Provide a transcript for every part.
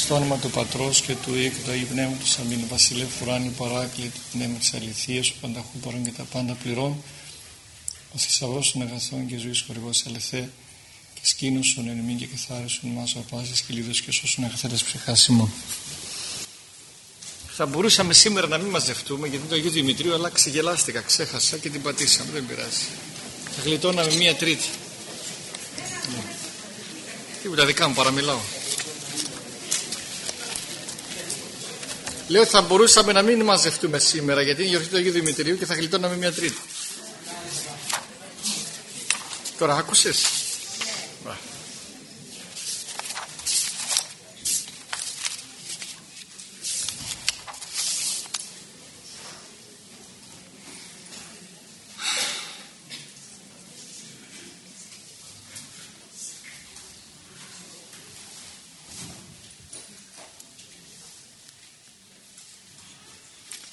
Στο όνομα του Πατρός και του Υιού και του Αγίου Πνεύματος Αμήν. Βασιλεύ Φουράνη Παράκλητο Πνεύμα της Αληθείας ο Πανταχού Παρών και τα πάντα πληρών ο θησαυρός των αγαθών και ζωής χορηγός ελεθέ και σκήνωσον εν ημίν και καθάρισον μας ο πάσης και λίδος και σώσον αγαθέτες ψυχάσιμο θα μπορούσαμε σήμερα να μην μαζευτούμε γιατί το Αγίου Δημητρίου αλλά ξεγελάστηκα, ξέχασα και την πατήσαμε, δεν πειράζει. Θα γλιτώναμε μία τρίτη. Ναι. τίποτα δικά μου παραμιλάω Λέω θα μπορούσαμε να μην μαζευτούμε σήμερα γιατί είναι η γιορτή του Αγίου Δημητρίου και θα γλιτώναμε μια τρίτη. Τώρα άκουσες;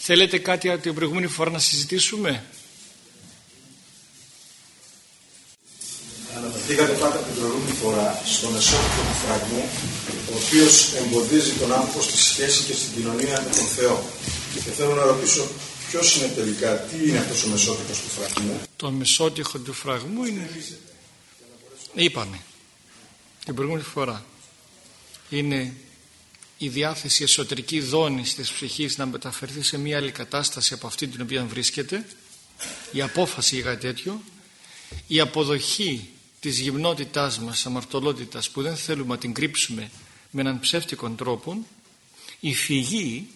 Θέλετε κάτι από την προηγούμενη φορά να συζητήσουμε; Αναφερθήκατε πάντα την προηγούμενη φορά στον εσώτερο του φραγμού, ο οποίος εμποδίζει τον άνθρωπο στη σχέση και στην κοινωνία με τον Θεό. Και θέλω να ρωτήσω ποιος είναι τελικά, τι είναι αυτός ο μεσότυχος του φραγμού; Το μεσότυχο του φραγμού είναι. Είπαμε την προηγούμενη φορά. Είναι η διάθεση εσωτερική δόνης της ψυχής να μεταφερθεί σε μια άλλη κατάσταση από αυτή την οποία βρίσκεται η απόφαση για κάτι τέτοιο η αποδοχή της γυμνότητάς μας, αμαρτωλότητας που δεν θέλουμε να την κρύψουμε με έναν ψεύτικο τρόπο η φυγή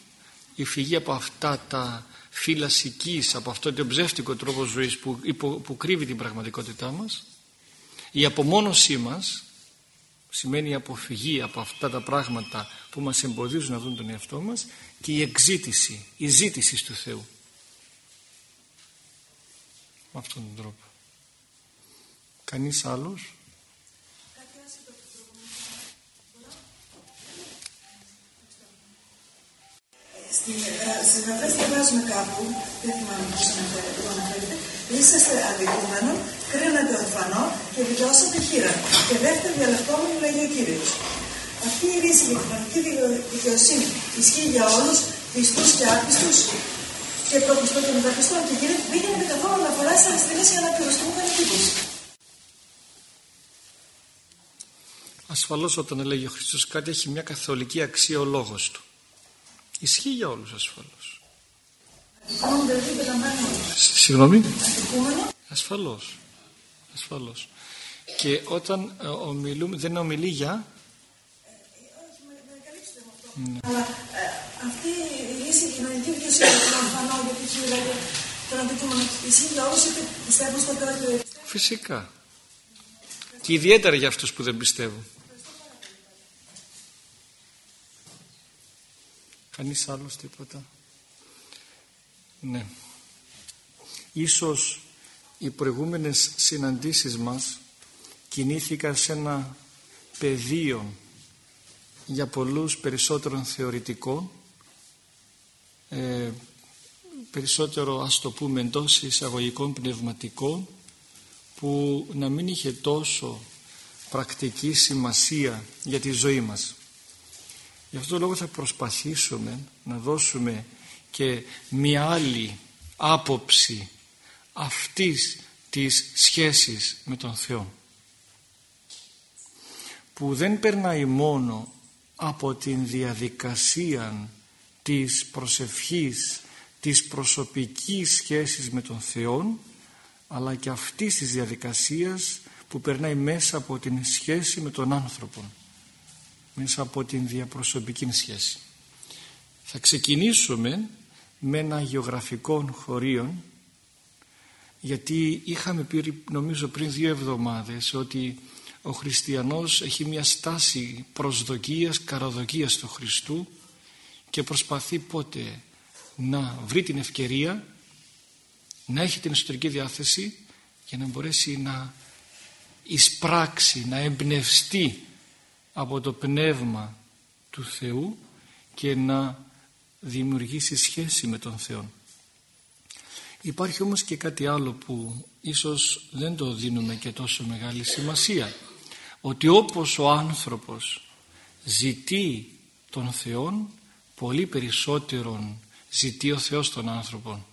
η φυγή από αυτά τα φύλλα σικής, από αυτό το ψεύτικο τρόπο ζωής που, που κρύβει την πραγματικότητά μας η απομόνωσή μας σημαίνει η αποφυγή από αυτά τα πράγματα που μας εμποδίζουν να δουν τον εαυτό μας και η εξήτηση, η ζήτηση του Θεού. Με αυτόν τον τρόπο. Κανείς άλλος; Στην γραφές διαβάζουμε κάπου, δεν θυμάμαι πώς αναφέρεται, είσαστε αδικούμενο, κρίνατε ορφανό και δηλώσατε χείρα. Και δεύτερο διαλεκτόμενο λέγει ο Κύριος. Αυτή η ρίση για την πραγματική δικαιοσύνη ισχύει για όλους, πιστούς και άπιστους και προπιστό και μεταπιστό και γίνεται δεν γίνεται καθόλου αναφορά σε αριστερές για να πληροστούμε εντύπωση. Ασφαλώς όταν έλεγε ο Χριστός κάτι έχει μια καθολική αξία ο λόγος του. Ισχύει για όλους ασφαλώς. Συγγνώμη. Ασφαλώς. Ασφαλώς. Και όταν ε, ομιλούμε, δεν ομιλεί για... Ναι. Αλλά ε, αυτή η λύση η κοινωνική δικαιοσύνη του λαμβανό γιατί έχει δηλαδή τον αντικείμενο ισχύει για όλους είτε πιστεύουν στο τέλος Φυσικά. Και ιδιαίτερα για αυτούς που δεν πιστεύουν. Κανείς άλλος τίποτα. Ναι. Ίσως οι προηγούμενες συναντήσεις μας κινήθηκαν σε ένα πεδίο για πολλούς περισσότερο θεωρητικό ε, περισσότερο ας το πούμε εντός εισαγωγικών πνευματικό που να μην είχε τόσο πρακτική σημασία για τη ζωή μας. Γι' αυτό το λόγο θα προσπαθήσουμε να δώσουμε και μια άλλη άποψη αυτής της σχέσης με τον Θεό που δεν περνάει μόνο από την διαδικασία της προσευχής της προσωπικής σχέσης με τον Θεό αλλά και αυτής της διαδικασίας που περνάει μέσα από την σχέση με τον άνθρωπο μέσα από την διαπροσωπική σχέση. Θα ξεκινήσουμε με ένα γεωγραφικό χωρίο γιατί είχαμε πει νομίζω πριν δύο εβδομάδες ότι ο χριστιανός έχει μια στάση προσδοκίας, καραδοκίας του Χριστού και προσπαθεί πότε να βρει την ευκαιρία να έχει την εσωτερική διάθεση για να μπορέσει να εισπράξει, να εμπνευστεί από το πνεύμα του Θεού και να δημιουργήσει σχέση με τον Θεό. Υπάρχει όμως και κάτι άλλο που ίσως δεν το δίνουμε και τόσο μεγάλη σημασία ότι όπως ο άνθρωπος ζητεί των Θεών πολύ περισσότερον ζητεί ο Θεός των άνθρωπων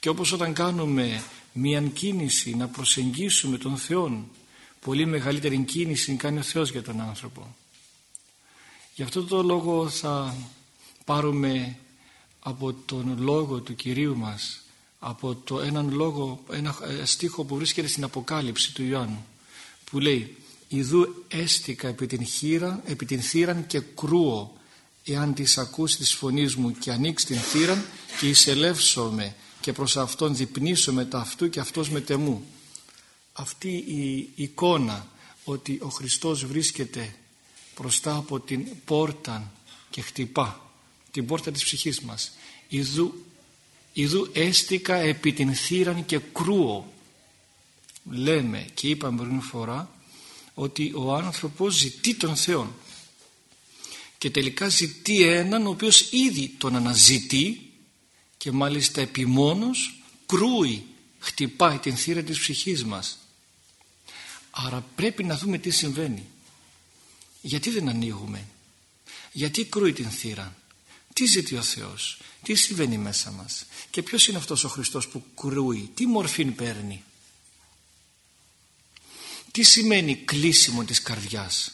και όπως όταν κάνουμε μια κίνηση να προσεγγίσουμε τον Θεό πολύ μεγαλύτερη κίνηση κάνει ο Θεός για τον άνθρωπο γι' αυτό το λόγο θα πάρουμε από τον λόγο του Κυρίου μας από το έναν λόγο ένα στίχο που βρίσκεται στην Αποκάλυψη του Ιωάννου που λέει «Ιδού έστικα επί την, χείρα, επί την θύραν και κρούω εάν της ακούσει της φωνής μου και ανοίξει την θύραν και εισελεύσομαι και προς αυτόν διπνήσω μετά αυτού και αυτός με τεμού». Αυτή η εικόνα ότι ο Χριστός βρίσκεται μπροστά από την πόρτα και χτυπά την πόρτα της ψυχής μας. Ιδού, Ιδού έστικα επί την θύραν και κρούω. Λέμε και είπαμε πριν φορά ότι ο άνθρωπος ζητεί τον Θεό και τελικά ζητεί έναν ο οποίος ήδη τον αναζητεί και μάλιστα επιμόνως κρούει, χτυπάει την θύρα της ψυχής μας άρα πρέπει να δούμε τι συμβαίνει. Γιατί δεν ανοίγουμε; Γιατί κρούει την θύρα; Τι ζητεί ο Θεός; Τι συμβαίνει μέσα μας; Και ποιος είναι αυτός ο Χριστός που κρούει; Τι μορφή παίρνει; Τι σημαίνει κλείσιμο της καρδιάς;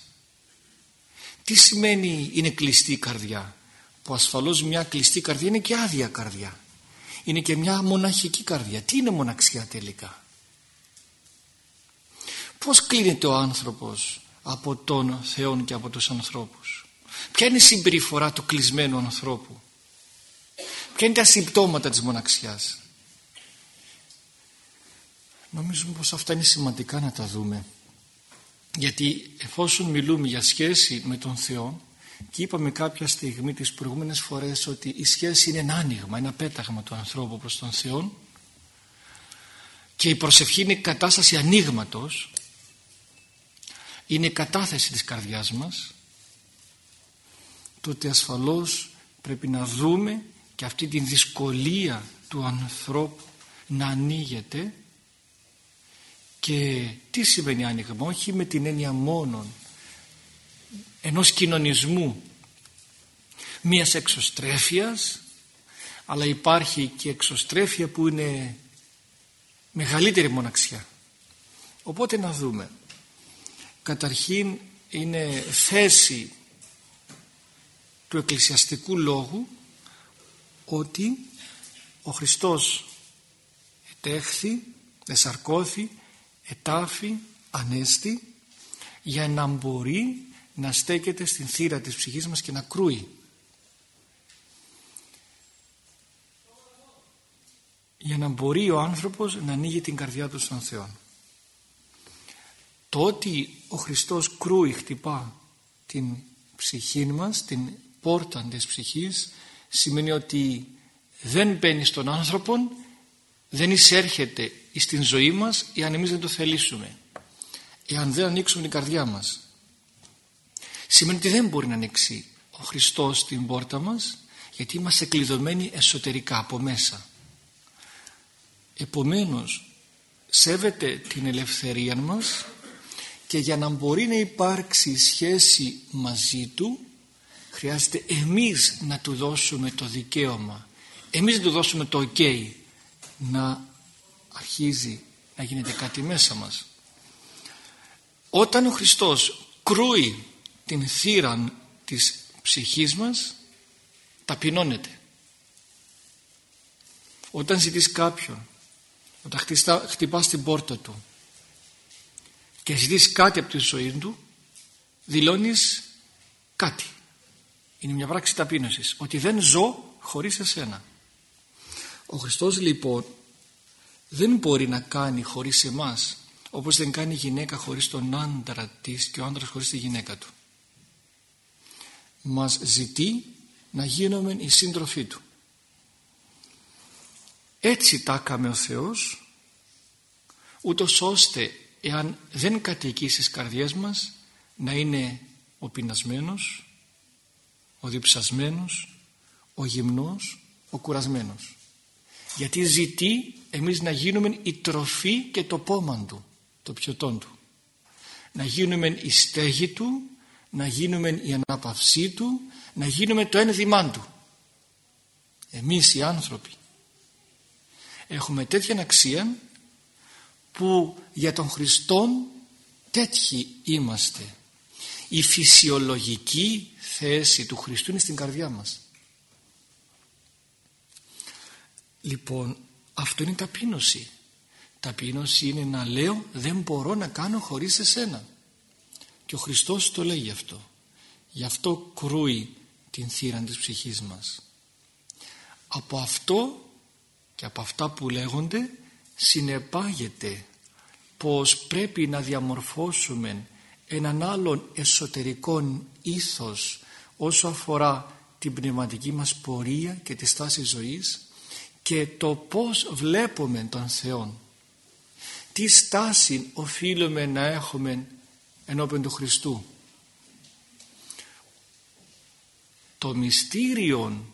Τι σημαίνει είναι κλειστή η καρδιά; Που ασφαλώς μια κλειστή καρδιά είναι και άδεια καρδιά. Είναι και μια μοναχική καρδιά. Τι είναι μοναξιά τελικά; Πως κλείνεται ο άνθρωπος από τον Θεό και από τους ανθρώπους; Ποια είναι η συμπεριφορά του κλεισμένου ανθρώπου; Ποια είναι τα συμπτώματα της μοναξιάς; Νομίζουμε πως αυτά είναι σημαντικά να τα δούμε. Γιατί εφόσον μιλούμε για σχέση με τον Θεό και είπαμε κάποια στιγμή τις προηγούμενες φορές ότι η σχέση είναι ένα άνοιγμα, ένα πέταγμα του ανθρώπου προς τον Θεό και η προσευχή είναι κατάσταση ανοίγματος, είναι κατάθεση της καρδιάς μας τότε ασφαλώς πρέπει να δούμε και αυτή τη δυσκολία του ανθρώπου να ανοίγεται και τι σημαίνει άνοιγμα, όχι με την έννοια μόνον ενός κοινωνισμού μίας εξωστρέφειας αλλά υπάρχει και εξωστρέφεια που είναι μεγαλύτερη μοναξιά. Οπότε να δούμε. Καταρχήν είναι θέση του εκκλησιαστικού λόγου ότι ο Χριστός ετέχθη, εσαρκώθη ετάφη, ανέστη για να μπορεί να στέκεται στην θύρα της ψυχής μας και να κρούει. Για να μπορεί ο άνθρωπος να ανοίγει την καρδιά του στον Θεό. Το ότι ο Χριστός κρούει, χτυπά την ψυχή μας, την πόρτα της ψυχής, σημαίνει ότι δεν μπαίνει στον άνθρωπο, δεν εισέρχεται στην ζωή μας εάν εμείς δεν το θελήσουμε εάν δεν ανοίξουμε την καρδιά μας. Σημαίνει ότι δεν μπορεί να ανοίξει ο Χριστός την πόρτα μας γιατί είμαστε κλειδωμένοι εσωτερικά από μέσα. Επομένως σέβεται την ελευθερία μας και για να μπορεί να υπάρξει σχέση μαζί του χρειάζεται εμείς να του δώσουμε το δικαίωμα. Εμείς να του δώσουμε το ok να αρχίζει να γίνεται κάτι μέσα μας. Όταν ο Χριστός κρούει την θύρα της ψυχής μας ταπεινώνεται. Όταν ζητείς κάποιον όταν χτυπάς την πόρτα του και ζητείς κάτι από τη ζωή του δηλώνεις κάτι. Είναι μια πράξη ταπείνωσης ότι δεν ζω χωρίς εσένα. Ο Χριστός λοιπόν δεν μπορεί να κάνει χωρίς εμάς όπως δεν κάνει η γυναίκα χωρίς τον άντρα της και ο άντρας χωρίς τη γυναίκα του. Μας ζητεί να γίνουμε η σύντροφή του. Έτσι τα έκαμε ο Θεός ούτως ώστε εάν δεν κατοικεί στις καρδιές μας να είναι ο πεινασμένος ο διψασμένος ο γυμνός ο κουρασμένος. Γιατί ζητεί εμείς να γίνουμε η τροφή και το πόμα του το πιωτόν του. Να γίνουμε η στέγη του να γίνουμε η ανάπαυσή του να γίνουμε το ένδυμά του. Εμείς οι άνθρωποι. Έχουμε τέτοια αξία που για τον Χριστό τέτοιοι είμαστε. Η φυσιολογική θέση του Χριστού είναι στην καρδιά μας. Λοιπόν αυτό είναι ταπείνωση. Ταπείνωση είναι να λέω δεν μπορώ να κάνω χωρίς εσένα και ο Χριστός το λέει αυτό. Γι' αυτό κρούει την θύρα της ψυχής μας. Από αυτό και από αυτά που λέγονται συνεπάγεται πως πρέπει να διαμορφώσουμε έναν άλλον εσωτερικό ήθος όσο αφορά την πνευματική μας πορεία και τη στάση ζωής και το πώς βλέπουμε τον Θεό. Τι στάση οφείλουμε να έχουμε ενώπιον του Χριστού. Το μυστήριο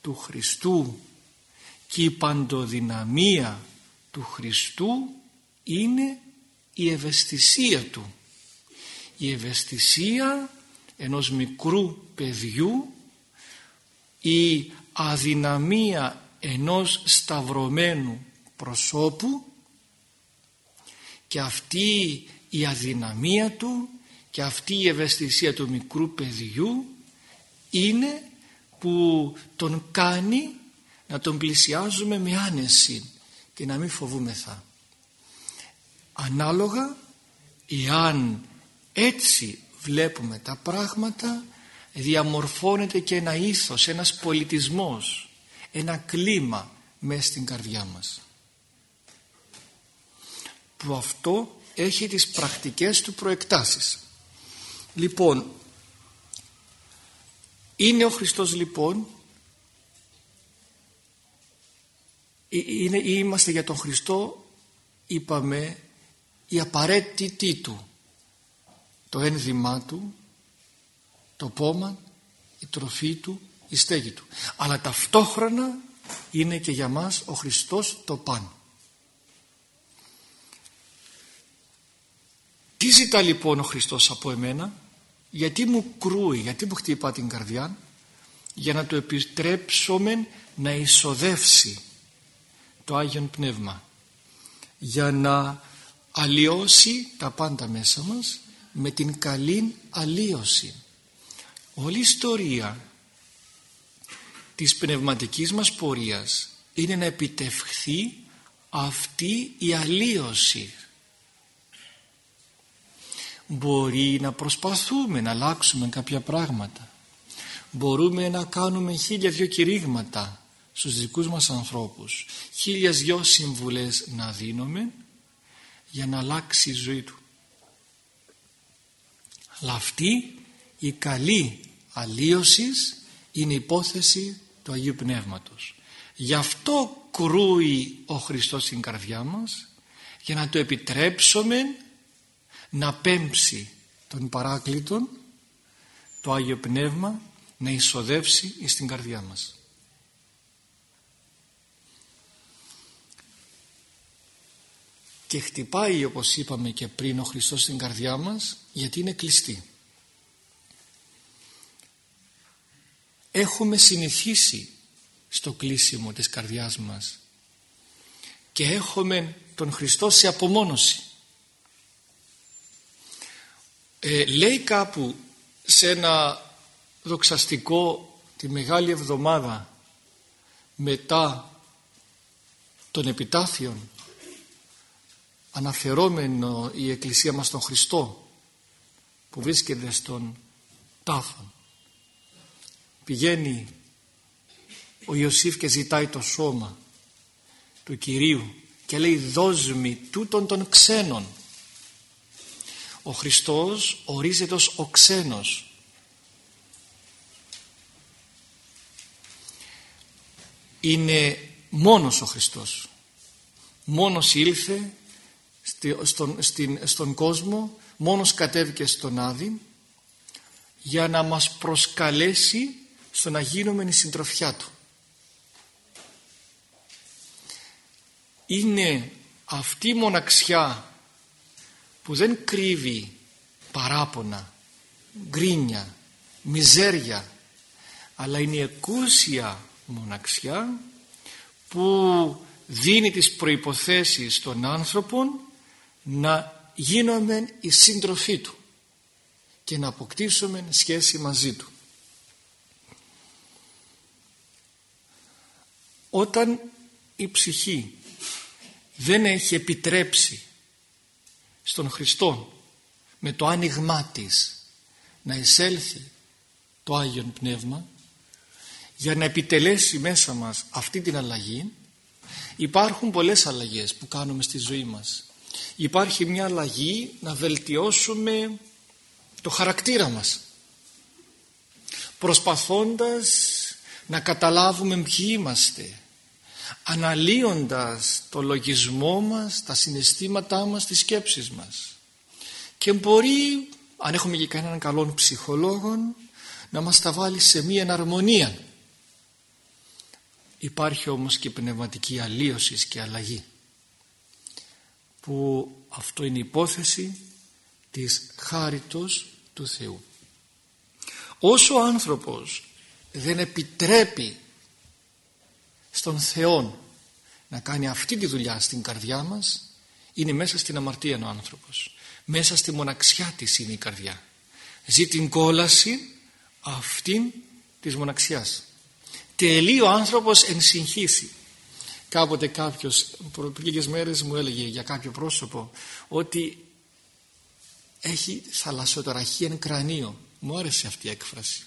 του Χριστού και η παντοδυναμία του Χριστού είναι η ευαισθησία του. Η ευαισθησία ενός μικρού παιδιού η αδυναμία ενός σταυρωμένου προσώπου και αυτή η αδυναμία του και αυτή η ευαισθησία του μικρού παιδιού είναι που τον κάνει να τον πλησιάζουμε με άνεση και να μην φοβούμεθα. Ανάλογα, εάν έτσι βλέπουμε τα πράγματα, διαμορφώνεται και ένα ήθος, ένας πολιτισμός, ένα κλίμα μέσα στην καρδιά μας. Που αυτό έχει τις πρακτικές του προεκτάσεις. Λοιπόν, είναι ο Χριστός λοιπόν ε, είναι, είμαστε για τον Χριστό είπαμε η απαραίτητή του. Το ένδυμά του το πόμα η τροφή του η στέγη του. Αλλά ταυτόχρονα είναι και για μας ο Χριστός το παν. Τι ζητά λοιπόν ο Χριστός από εμένα; Γιατί μου κρούει, γιατί μου χτυπά την καρδιά για να το επιτρέψουμε να εισοδεύσει το Άγιον Πνεύμα. Για να αλλοιώσει τα πάντα μέσα μας με την καλή αλλίωση όλη η ιστορία της πνευματικής μας πορείας είναι να επιτευχθεί αυτή η αλλίωση μπορεί να προσπαθούμε να αλλάξουμε κάποια πράγματα. Μπορούμε να κάνουμε χίλια δυο κηρύγματα στους δικούς μας ανθρώπους. Χίλια δυο συμβουλές να δίνουμε για να αλλάξει η ζωή του. Αλλά αυτή η καλή αλλίωσης είναι υπόθεση του Αγίου Πνεύματος. Γι' αυτό κρούει ο Χριστός στην καρδιά μας για να το επιτρέψουμε να πέμψει τον παράκλητον το Άγιο Πνεύμα να εισοδεύσει στην καρδιά μας. Και χτυπάει όπως είπαμε και πριν ο Χριστός στην καρδιά μας γιατί είναι κλειστή. Έχουμε συνηθίσει στο κλείσιμο της καρδιάς μας και έχουμε τον Χριστό σε απομόνωση ε, λέει κάπου σε ένα δοξαστικό τη Μεγάλη Εβδομάδα μετά των επιτάθειων αναφερόμενο η Εκκλησία μας τον Χριστό που βρίσκεται στον τάφο πηγαίνει ο Ιωσήφ και ζητάει το σώμα του Κυρίου και λέει δώσ' τούτον των ξένων ο Χριστός ορίζεται ως ο ξένος. Είναι μόνος ο Χριστός. Μόνος ήλθε στον, στον κόσμο μόνος κατέβηκε στον Άδη για να μας προσκαλέσει στο να γίνουμε η συντροφιά Του. Είναι αυτή η μοναξιά που δεν κρύβει παράπονα γκρίνια, μιζέρια αλλά είναι η εκούσια μοναξιά που δίνει τις προϋποθέσεις των άνθρωπων να γίνομαι η σύντροφή του και να αποκτήσουμε σχέση μαζί του. Όταν η ψυχή δεν έχει επιτρέψει στον Χριστό με το άνοιγμά της να εισέλθει το Άγιον Πνεύμα για να επιτελέσει μέσα μας αυτή την αλλαγή υπάρχουν πολλές αλλαγές που κάνουμε στη ζωή μας υπάρχει μια αλλαγή να βελτιώσουμε το χαρακτήρα μας προσπαθώντας να καταλάβουμε ποιοι είμαστε αναλύοντας το λογισμό μας, τα συναισθήματά μας, τις σκέψεις μας. Και μπορεί αν έχουμε και κανέναν καλόν ψυχολόγο να μας τα βάλει σε μία εναρμονία. Υπάρχει όμως και πνευματική αλλίωσης και αλλαγή που αυτό είναι υπόθεση της χάριτος του Θεού. Όσο ο άνθρωπος δεν επιτρέπει στον Θεό να κάνει αυτή τη δουλειά στην καρδιά μας είναι μέσα στην αμαρτία ο άνθρωπος. Μέσα στη μοναξιά της είναι η καρδιά. Ζει την κόλαση αυτήν της μοναξιάς. Τελεί ο άνθρωπος εν συγχύσει κάποτε κάποιος πριν λίγες μέρες μου έλεγε για κάποιο πρόσωπο ότι έχει θαλασσοταραχή εν κρανίο. Μου άρεσε αυτή η έκφραση.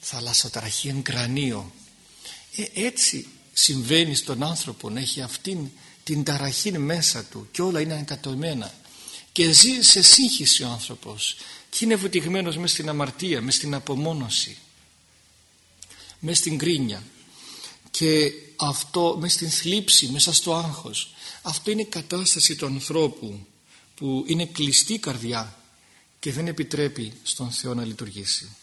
Θαλασσοταραχή εν κρανίο. Ε, έτσι συμβαίνει στον άνθρωπο να έχει αυτήν την ταραχή μέσα του και όλα είναι εγκατωμένα και ζει σε σύγχυση ο άνθρωπος και είναι βουτυγμένος μέσα στην αμαρτία, μέσα στην απομόνωση μέσα στην κρίνια και αυτό μέσα στην θλίψη, μέσα στο άγχος. Αυτό είναι η κατάσταση του ανθρώπου που είναι κλειστή καρδιά και δεν επιτρέπει στον Θεό να λειτουργήσει.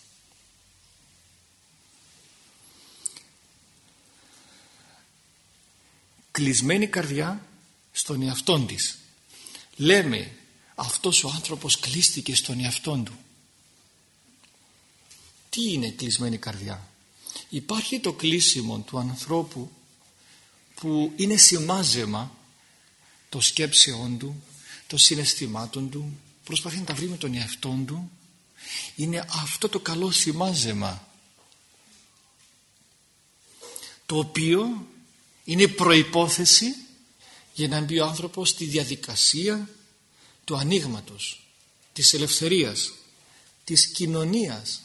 Κλεισμένη καρδιά στον εαυτόν της. Λέμε αυτός ο άνθρωπος κλείστηκε στον εαυτόν του. Τι είναι κλεισμένη καρδιά; Υπάρχει το κλείσιμο του ανθρώπου που είναι σημάζεμα το σκέψεών του το συναισθημάτων του προσπαθεί να τα βρει με τον εαυτόν του. Είναι αυτό το καλό σημάζεμα το οποίο είναι προϋπόθεση για να μπει ο άνθρωπος στη διαδικασία του ανοίγματος, της ελευθερίας της κοινωνίας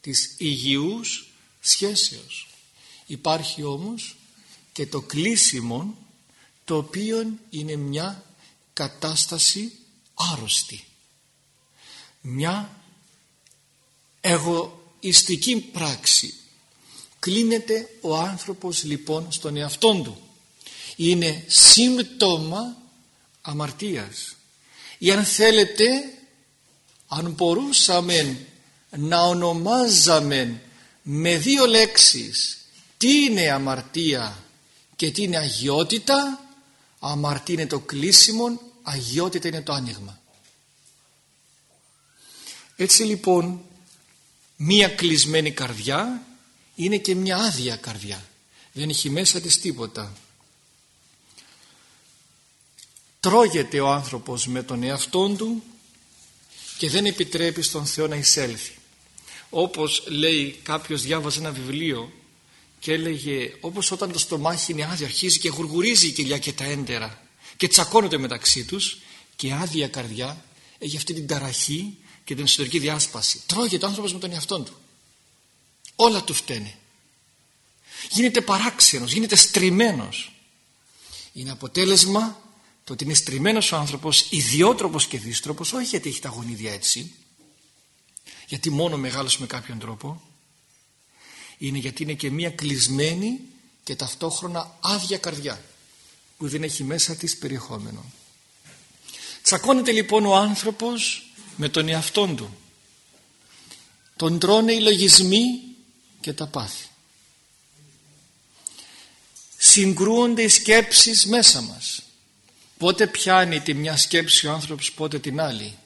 της υγιούς σχέσεως. Υπάρχει όμως και το κλείσιμο το οποίο είναι μια κατάσταση άρρωστη. Μια εγωιστική πράξη. Κλείνεται ο άνθρωπος λοιπόν στον εαυτόν του. Είναι σύμπτωμα αμαρτίας. Ή αν θέλετε αν μπορούσαμε να ονομάζαμε με δύο λέξεις τι είναι αμαρτία και τι είναι αγιότητα αμαρτία είναι το κλείσιμο αγιότητα είναι το άνοιγμα. Έτσι λοιπόν μία κλεισμένη καρδιά είναι και μια άδεια καρδιά. Δεν έχει μέσα της τίποτα. Τρώγεται ο άνθρωπος με τον εαυτόν του και δεν επιτρέπει στον Θεό να εισέλθει όπως λέει κάποιος διάβαζε ένα βιβλίο και έλεγε όπως όταν το στομάχι είναι άδειο αρχίζει και γουργουρίζει η κοιλιά και τα έντερα και τσακώνονται μεταξύ τους και άδεια καρδιά έχει αυτή την ταραχή και την ιστορική διάσπαση. Τρώγεται ο άνθρωπος με τον εαυτόν του. Όλα του φταίνε. Γίνεται παράξενος, γίνεται στριμμένος. Είναι αποτέλεσμα το ότι είναι στριμμένος ο άνθρωπος ιδιότροπος και δίστροπος όχι γιατί έχει τα γονίδια έτσι γιατί μόνο μεγάλος με κάποιον τρόπο. Είναι γιατί είναι και μία κλεισμένη και ταυτόχρονα άδεια καρδιά που δεν έχει μέσα της περιεχόμενο. Τσακώνεται λοιπόν ο άνθρωπος με τον εαυτόν του. Τον τρώνε οι λογισμοί και τα πάθη. Συγκρούονται οι σκέψεις μέσα μας. Πότε πιάνει τη μια σκέψη ο άνθρωπος πότε την άλλη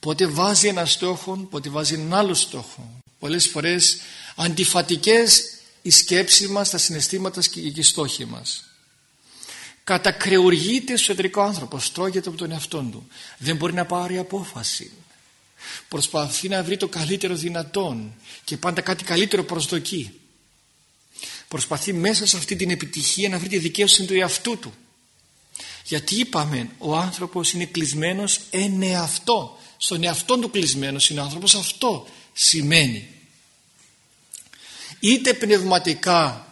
πότε βάζει ένα στόχο πότε βάζει έναν άλλο στόχο. Πολλές φορές αντιφατικές οι σκέψεις μας τα συναισθήματα και οι στόχοι μας. Κατακρεουργείται εσωτερικό άνθρωπος στρώγεται από τον εαυτό του. Δεν μπορεί να πάρει απόφαση. Προσπαθεί να βρει το καλύτερο δυνατόν και πάντα κάτι καλύτερο προσδοκεί. Προσπαθεί μέσα σε αυτή την επιτυχία να βρει τη δικαίωση του εαυτού του γιατί είπαμε ο άνθρωπος είναι κλεισμένος εν εαυτό. Στον εαυτό του κλεισμένος είναι ο άνθρωπος. Αυτό σημαίνει. Είτε πνευματικά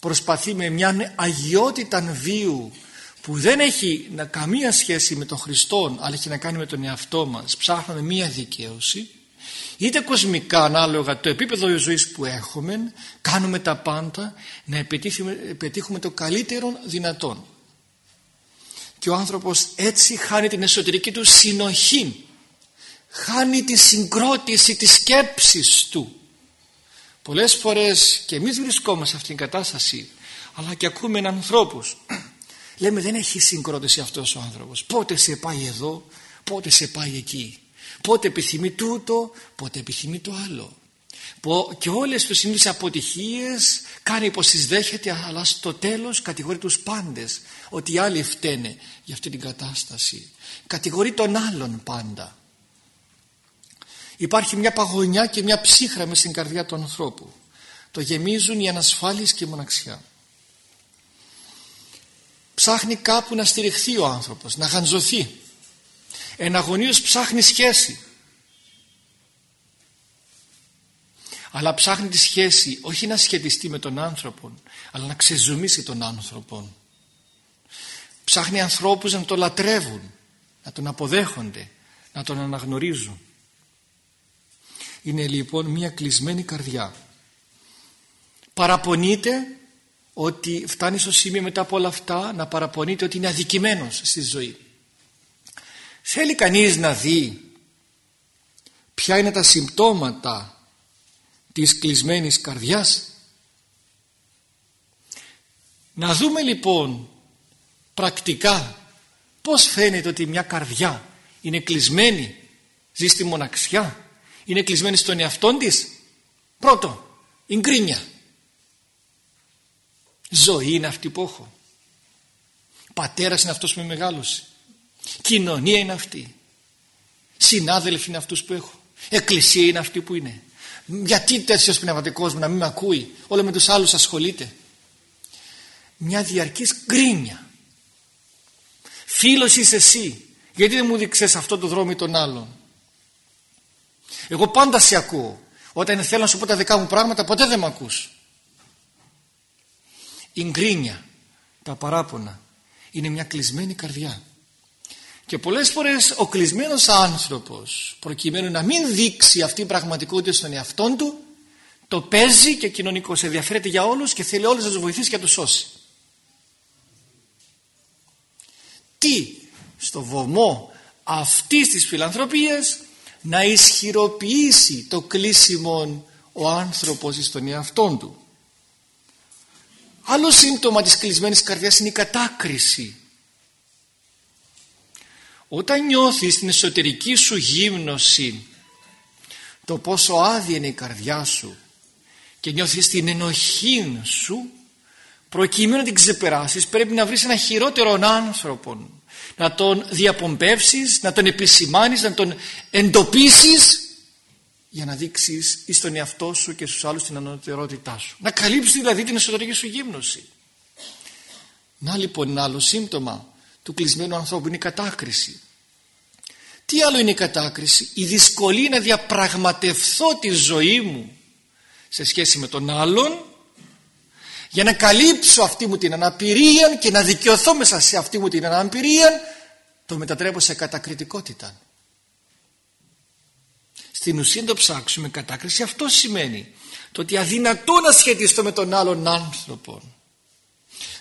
προσπαθεί με μια αγιότητα βίου που δεν έχει να, καμία σχέση με τον Χριστό αλλά έχει να κάνει με τον εαυτό μας ψάχνουμε μία δικαίωση. Είτε κοσμικά ανάλογα το επίπεδο ζωής που έχουμε κάνουμε τα πάντα να πετύχουμε το καλύτερο δυνατόν και ο άνθρωπος έτσι χάνει την εσωτερική του συνοχή. Χάνει τη συγκρότηση της σκέψης του. Πολλές φορές και εμείς βρισκόμαστε σε αυτήν την κατάσταση αλλά και ακούμε ανθρώπους λέμε δεν έχει συγκρότηση αυτός ο άνθρωπος. Πότε σε πάει εδώ πότε σε πάει εκεί. Πότε επιθυμεί τούτο πότε επιθυμεί το άλλο και όλες τους συνήθεις αποτυχίες κάνει πως τις δέχεται αλλά στο τέλος κατηγορεί τους πάντες ότι οι άλλοι φταίνε για αυτή την κατάσταση. Κατηγορεί τον άλλον πάντα. Υπάρχει μια παγωνιά και μια ψύχρα μες στην καρδιά του ανθρώπου. Το γεμίζουν οι ανασφάλειες και η μοναξιά. Ψάχνει κάπου να στηριχθεί ο άνθρωπος να γαντζωθεί. Εναγωνίως ψάχνει σχέση αλλά ψάχνει τη σχέση όχι να σχετιστεί με τον άνθρωπο αλλά να ξεζουμίσει τον άνθρωπο ψάχνει ανθρώπους να τον λατρεύουν να τον αποδέχονται να τον αναγνωρίζουν. Είναι λοιπόν μια κλεισμένη καρδιά. Παραπονείται ότι φτάνει στο σημείο μετά από όλα αυτά να παραπονείται ότι είναι αδικημένος στη ζωή. Θέλει κανείς να δει ποια είναι τα συμπτώματα της κλεισμένης καρδιάς. Να δούμε λοιπόν πρακτικά πως φαίνεται ότι μια καρδιά είναι κλεισμένη ζει στη μοναξιά είναι κλεισμένη στον εαυτό της. Πρώτο η γκρίνια. Ζωή είναι αυτή που έχω. Πατέρας είναι αυτός που με μεγάλωσε κοινωνία είναι αυτή. Συνάδελφοι είναι αυτούς που έχω. Εκκλησία είναι αυτή που είναι γιατί τέτοιος πνευματικός μου να μην με ακούει, όλο με τους άλλους ασχολείται. Μια διαρκής γκρίνια. Φίλος είσαι εσύ, γιατί δεν μου δείξες αυτό το δρόμο ή τον άλλον; Εγώ πάντα σε ακούω. Όταν θέλω να σου πω τα δικά μου πράγματα, ποτέ δεν με ακούς. Η γκρίνια, τα παράπονα, είναι μια κλεισμένη καρδιά. Και πολλές φορές ο κλεισμένος άνθρωπος προκειμένου να μην δείξει αυτή την πραγματικότητα στον εαυτό του το παίζει και κοινωνικός ενδιαφέρεται για όλους και θέλει όλους να τους βοηθήσει και να τους σώσει. Τι στο βωμό αυτής της φιλανθρωπίας να ισχυροποιήσει το κλείσιμο ο άνθρωπος στον εαυτό του. Άλλο σύμπτωμα της κλεισμένης καρδιάς είναι η κατάκριση όταν νιώθεις την εσωτερική σου γύμνωση το πόσο άδεια είναι η καρδιά σου και νιώθεις την ενοχή σου προκειμένου να την ξεπεράσεις πρέπει να βρεις ένα χειρότερο άνθρωπο να τον διαπομπεύσεις, να τον επισημάνεις, να τον εντοπίσεις για να δείξεις εις τον εαυτό σου και στους άλλους την ανωτερότητά σου. Να καλύψεις δηλαδή την εσωτερική σου γύμνωση. Να λοιπόν ένα άλλο σύμπτωμα του κλεισμένου ανθρώπου είναι η κατάκριση. Τι άλλο είναι η κατάκριση, η δυσκολία να διαπραγματευθώ τη ζωή μου σε σχέση με τον άλλον για να καλύψω αυτή μου την αναπηρία και να δικαιωθώ μέσα σε αυτή μου την αναπηρία το μετατρέπω σε κατακριτικότητα. Στην ουσία το ψάξουμε κατάκριση αυτό σημαίνει το ότι αδυνατό να σχετιστώ με τον άλλον άνθρωπο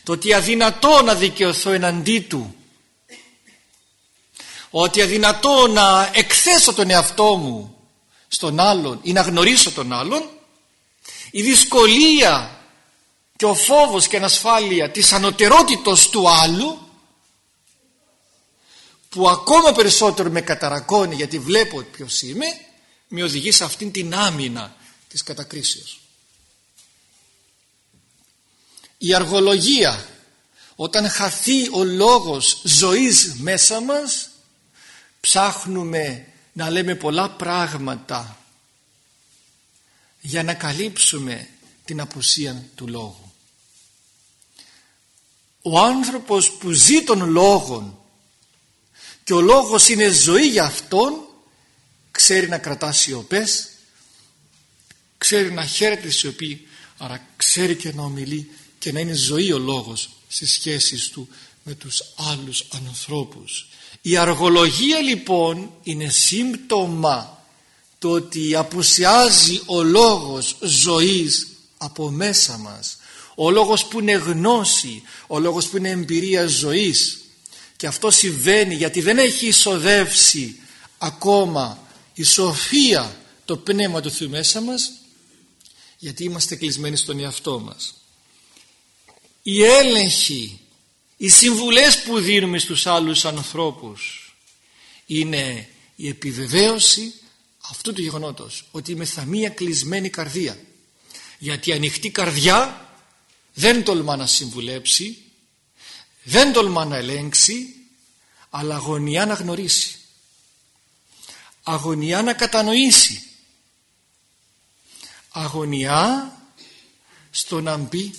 το ότι αδυνατό να δικαιωθώ εναντί του ότι αδυνατό να εκθέσω τον εαυτό μου στον άλλον ή να γνωρίσω τον άλλον η δυσκολία και ο φόβος και ανασφάλεια της ανωτερότητος του άλλου που ακόμα περισσότερο με καταρακώνει γιατί βλέπω ποιος είμαι με οδηγεί σε αυτήν την άμυνα της κατακρίσεως. Η αργολογία όταν χαθεί ο λόγος ζωής μέσα μας ψάχνουμε να λέμε πολλά πράγματα για να καλύψουμε την απουσία του λόγου. Ο άνθρωπος που ζει τον λόγον και ο λόγος είναι ζωή για αυτόν ξέρει να κρατάς σιωπές ξέρει να χαίρεται σιωπή άρα ξέρει και να ομιλεί και να είναι ζωή ο λόγος στις σχέσεις του με τους άλλους ανθρώπους. Η αργολογία λοιπόν είναι σύμπτωμα το ότι απουσιάζει ο λόγος ζωής από μέσα μας. Ο λόγος που είναι γνώση ο λόγος που είναι εμπειρία ζωής. Και αυτό συμβαίνει γιατί δεν έχει εισοδεύσει ακόμα η σοφία το πνεύμα του Θεού μέσα μας γιατί είμαστε κλεισμένοι στον εαυτό μας η έλεγχη οι συμβουλές που δίνουμε στους άλλους ανθρώπους είναι η επιβεβαίωση αυτού του γεγονότος ότι είμαι θα μία κλεισμένη καρδία. Γιατί ανοιχτή καρδιά δεν τολμά να συμβουλέψει δεν τολμά να ελέγξει αλλά αγωνιά να γνωρίσει. Αγωνιά να κατανοήσει. Αγωνιά στο να μπει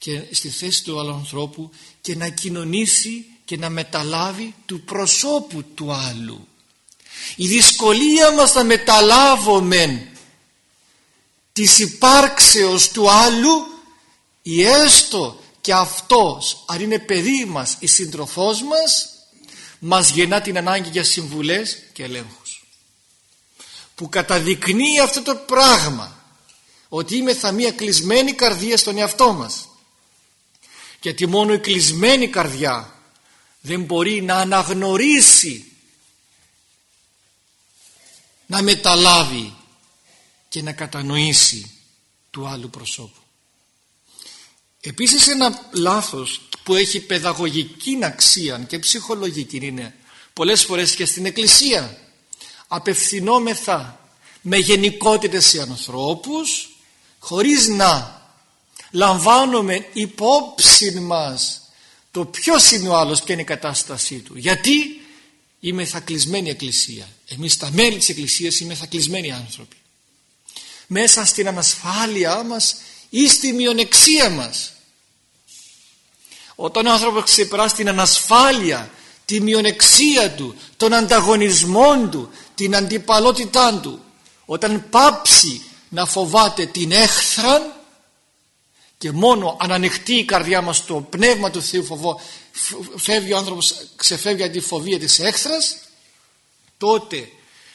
και στη θέση του άλλου ανθρώπου και να κοινωνήσει και να μεταλάβει του προσώπου του άλλου. Η δυσκολία μας να μεταλάβουμε της υπάρξεως του άλλου ή έστω και αυτός αν είναι παιδί μας ή σύντροφός μας μας γεννά την ανάγκη για συμβουλές και ελέγχους. Που καταδεικνύει αυτό το πράγμα ότι είμαι θα μία κλεισμένη καρδία στον εαυτό μας γιατί μόνο η κλεισμένη καρδιά δεν μπορεί να αναγνωρίσει να μεταλάβει και να κατανοήσει του άλλου προσώπου. Επίσης ένα λάθος που έχει παιδαγωγική αξία και ψυχολογική είναι πολλές φορές και στην εκκλησία απευθυνόμεθα με γενικότητες σε ανθρώπους χωρίς να λαμβάνουμε υπόψη μας το ποιος είναι ο άλλος και είναι η κατάστασή του. Γιατί είμαι θα κλεισμένη εκκλησία. Εμείς τα μέλη της εκκλησίας είμαι θα κλεισμένοι άνθρωποι. Μέσα στην ανασφάλειά μας ή στη μειονεξία μας. Όταν ο άνθρωπος ξεπεράσει την ανασφάλεια τη μειονεξία του τον ανταγωνισμό του την αντιπαλότητά του όταν πάψει να φοβάται την έχθραν και μόνο αν ανοιχτεί η καρδιά μας το πνεύμα του Θεού φοβό φεύγει ο άνθρωπος ξεφεύγει από τη φοβία της έχθρας τότε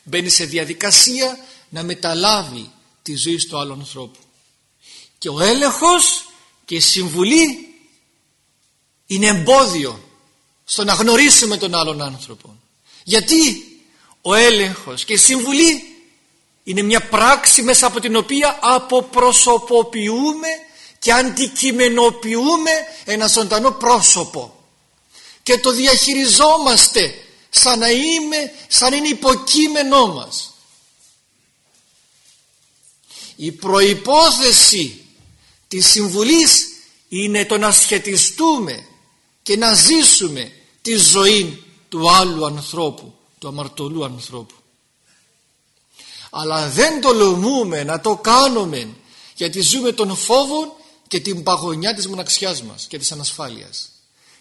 μπαίνει σε διαδικασία να μεταλάβει τη ζωή του άλλου ανθρώπου. Και ο έλεγχος και η συμβουλή είναι εμπόδιο στο να γνωρίσουμε τον άλλον άνθρωπο. Γιατί ο έλεγχος και η συμβουλή είναι μια πράξη μέσα από την οποία αποπροσωποποιούμε και αντικειμενοποιούμε ένα ζωντανό πρόσωπο και το διαχειριζόμαστε σαν να, είμαι, σαν είναι υποκείμενό μας. Η προϋπόθεση της συμβουλής είναι το να σχετιστούμε και να ζήσουμε τη ζωή του άλλου ανθρώπου, του αμαρτωλού ανθρώπου. Αλλά δεν τολμούμε να το κάνουμε γιατί ζούμε τον φόβο και την παγωνιά της μοναξιάς μας και της ανασφάλειας.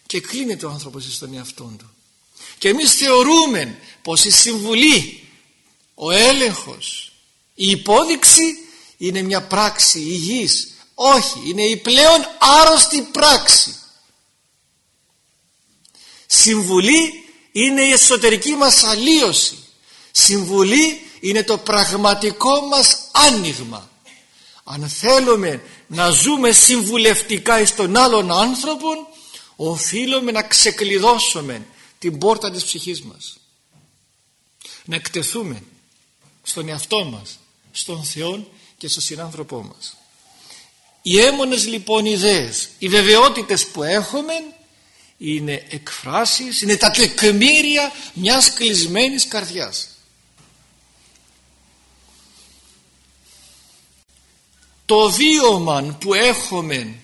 Και κλείνεται ο άνθρωπος στον εαυτό του. Και εμείς θεωρούμε πως η συμβουλή ο έλεγχος η υπόδειξη είναι μια πράξη υγιής. Όχι είναι η πλέον άρρωστη πράξη. Συμβουλή είναι η εσωτερική μας αλλίωση. Συμβουλή είναι το πραγματικό μας άνοιγμα αν θέλουμε να ζούμε συμβουλευτικά εις τον άλλον άνθρωπο οφείλουμε να ξεκλειδώσουμε την πόρτα της ψυχής μας να εκτεθούμε στον εαυτό μας στον Θεό και στον συνάνθρωπό μας οι έμονες λοιπόν ιδέες οι βεβαιότητες που έχουμε είναι εκφράσεις, είναι τα τεκμήρια μιας κλεισμένης καρδιάς. Το βίωμα που έχουμε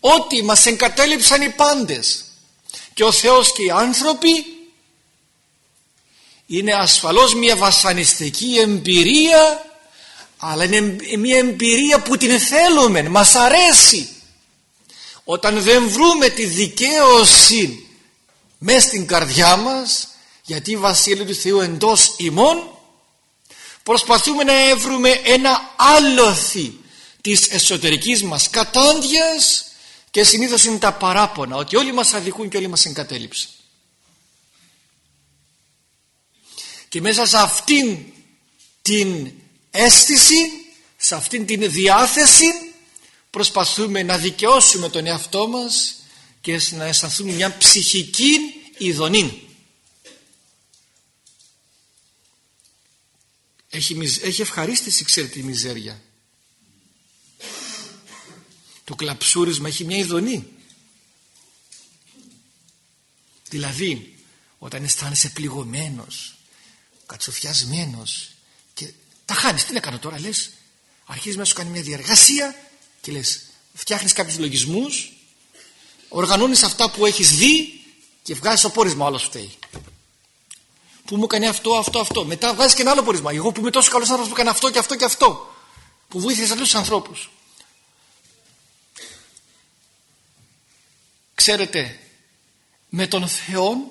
ότι μας εγκατέλειψαν οι πάντες. Και ο Θεός και οι άνθρωποι είναι ασφαλώς μια βασανιστική εμπειρία αλλά είναι μια εμπειρία που την θέλουμε, μας αρέσει. Όταν δεν βρούμε τη δικαίωση μέσα στην καρδιά μας γιατί η Βασίλεια του Θεού εντός ημών προσπαθούμε να βρούμε ένα άλοθη της εσωτερικής μας κατάντιας και συνήθως είναι τα παράπονα ότι όλοι μας αδικούν και όλοι μας εγκατέλειψαν και μέσα σε αυτήν την αίσθηση σε αυτήν την διάθεση προσπαθούμε να δικαιώσουμε τον εαυτό μας και να αισθανθούμε μια ψυχική ειδονή. Έχει, έχει ευχαρίστηση ξέρετε η μιζέρια. Το κλαψούρισμα έχει μια ειδονή. Δηλαδή όταν αισθάνεσαι πληγωμένος, κατσοφιασμένος και τα χάνεις. Τι να κάνω τώρα λες. Αρχίζεις να σου κάνει μια διαργασία και λες φτιάχνεις κάποιους λογισμούς οργανώνεις αυτά που έχεις δει και βγάζεις το πόρισμα όλος φταίει που μου έκανε αυτό, αυτό, αυτό. Μετά βγάζεις και ένα άλλο πόρισμα. Εγώ που είμαι τόσο καλός άνθρωπος που έκανε αυτό και αυτό και αυτό. Που βοήθησες άλλους ανθρώπους. Ξέρετε με τον Θεό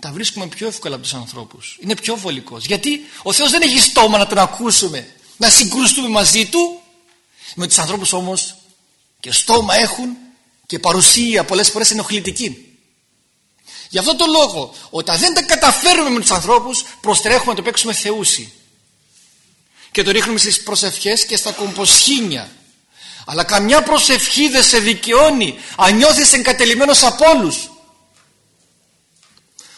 τα βρίσκουμε πιο εύκολα από τους ανθρώπους. Είναι πιο βολικός. Γιατί ο Θεός δεν έχει στόμα να τον ακούσουμε να συγκρουστούμε μαζί του. Με τους ανθρώπους όμως και στόμα έχουν και παρουσία πολλές φορές ενοχλητική. Γι' αυτό το λόγο όταν δεν τα καταφέρουμε με τους ανθρώπους προστρέχουμε να το παίξουμε θεούσι και το ρίχνουμε στις προσευχές και στα κομποσχήνια. Αλλά καμιά προσευχή δεν σε δικαιώνει αν νιώθεις εγκατελειμμένος από όλους.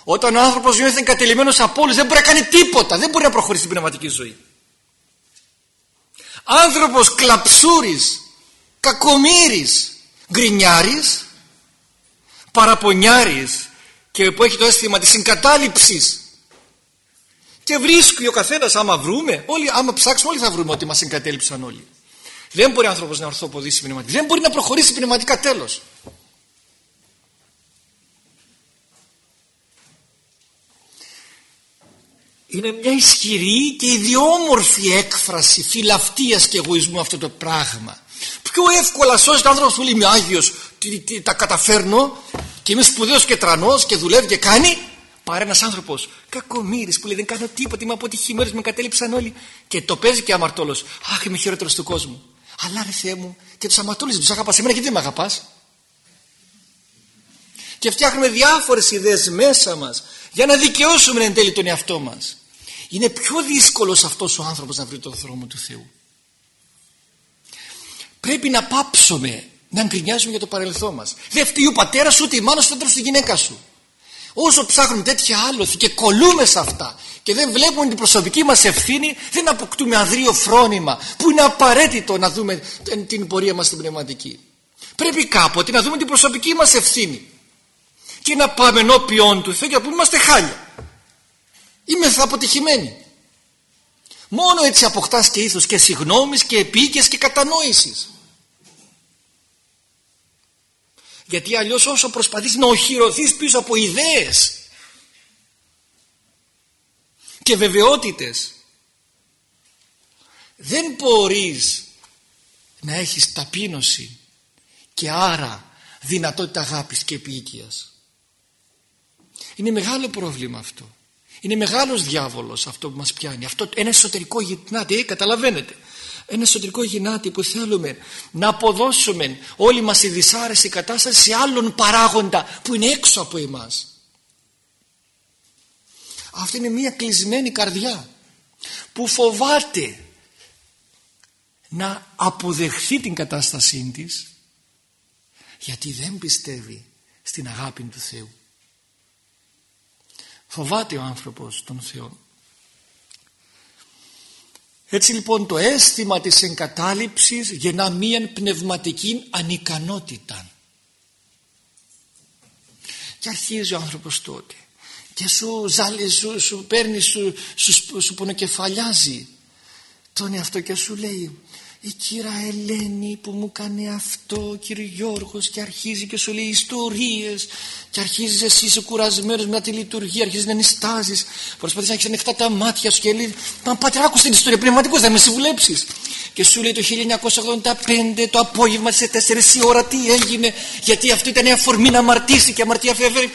Όταν ο άνθρωπος νιώθει εγκατελειμμένος από όλους δεν μπορεί να κάνει τίποτα, δεν μπορεί να προχωρήσει στην πνευματική ζωή άνθρωπος κλαψούρης κακομύρης γκρινιάρης παραπονιάρης και που έχει το αίσθημα της συγκατάληψης. Και βρίσκει ο καθένας άμα βρούμε όλοι, άμα ψάξουμε όλοι θα βρούμε ότι μας συγκατέλειψαν όλοι. Δεν μπορεί ο άνθρωπος να ορθοποδήσει πνευματικά. Δεν μπορεί να προχωρήσει πνευματικά τέλος. Είναι μια ισχυρή και ιδιόμορφη έκφραση φιλαυτίας και εγωισμού αυτό το πράγμα. Πιο εύκολα σώζει ο άνθρωπος που λέει είμαι Άγιος τα καταφέρνω και είμαι σπουδαίος και τρανός και δουλεύει και κάνει. Παρά ένας άνθρωπος κακομύρης που λέει δεν κάνω τίποτα είμαι αποτυχημένος με κατέληψαν όλοι και το παίζει και αμαρτώλος αχ είμαι χειρότερος του κόσμου αλλά ρε Θεέ μου και τους αμαρτώλους τους αγαπάς. Εμένα και δεν με αγαπάς; Και φτιάχνουμε διάφορες ιδέες μέσα μας για να δικαιώσουμε εν τέλει τον εαυτό μας. Είναι πιο δύσκολος αυτός ο άνθρωπος να βρει τον δρόμο του Θεού. Πρέπει να πάψουμε να γκρινιάζουμε για το παρελθόν μας δεν φταίει ο πατέρας ούτε η μάνα σου δεν στη γυναίκα σου όσο ψάχνουμε τέτοια άλοθη και κολλούμε σε αυτά και δεν βλέπουμε την προσωπική μας ευθύνη δεν αποκτούμε αδρείο φρόνημα που είναι απαραίτητο να δούμε την πορεία μας στην πνευματική πρέπει κάποτε να δούμε την προσωπική μας ευθύνη και να πάμε ενώπιον του Θεού και να πούμε είμαστε χάλια Είμαι θα αποτυχημένοι. Μόνο έτσι αποκτάς και ήθος και συγνώμης και επίκες και κατανόησης. Γιατί αλλιώς όσο προσπαθείς να οχυρωθείς πίσω από ιδέες και βεβαιότητες δεν μπορείς να έχεις ταπείνωση και άρα δυνατότητα αγάπης και επίοικιας. Είναι μεγάλο πρόβλημα αυτό. Είναι μεγάλος διάβολος αυτό που μας πιάνει. Αυτό ένα εσωτερικό γυρνάτι, ε, καταλαβαίνετε. Ένα εσωτερικό γυρνάτι που θέλουμε να αποδώσουμε όλη μας η δυσάρεστη κατάσταση σε άλλον παράγοντα που είναι έξω από εμάς. Αυτή είναι μια κλεισμένη καρδιά που φοβάται να αποδεχθεί την κατάστασή της γιατί δεν πιστεύει στην αγάπη του Θεού. Φοβάται ο άνθρωπος τον Θεό. Έτσι λοιπόν το αίσθημα της εγκατάλειψης γεννά μία πνευματική ανικανότητα. και αρχίζει ο άνθρωπος τότε και σου, ζάλει, σου, σου παίρνει, σου, σου, σου πονοκεφαλιάζει τον εαυτό και σου λέει η κύρα Ελένη που μου κάνει αυτό ο κύριο Γιώργος και αρχίζει και σου λέει ιστορίες. Και αρχίζεις εσύ είσαι κουρασμένος μετά τη λειτουργία αρχίζεις να νιστάζεις προσπαθείς να έχεις ανοιχτά τα μάτια σου και λέει μα πάτε άκουσε την ιστορία πνευματικός θα με συμβουλέψεις και σου λέει το 1985 το απόγευμα σε 4 η ώρα τι έγινε γιατί αυτό ήταν η αφορμή να αμαρτήσει και αμαρτία φεύγει.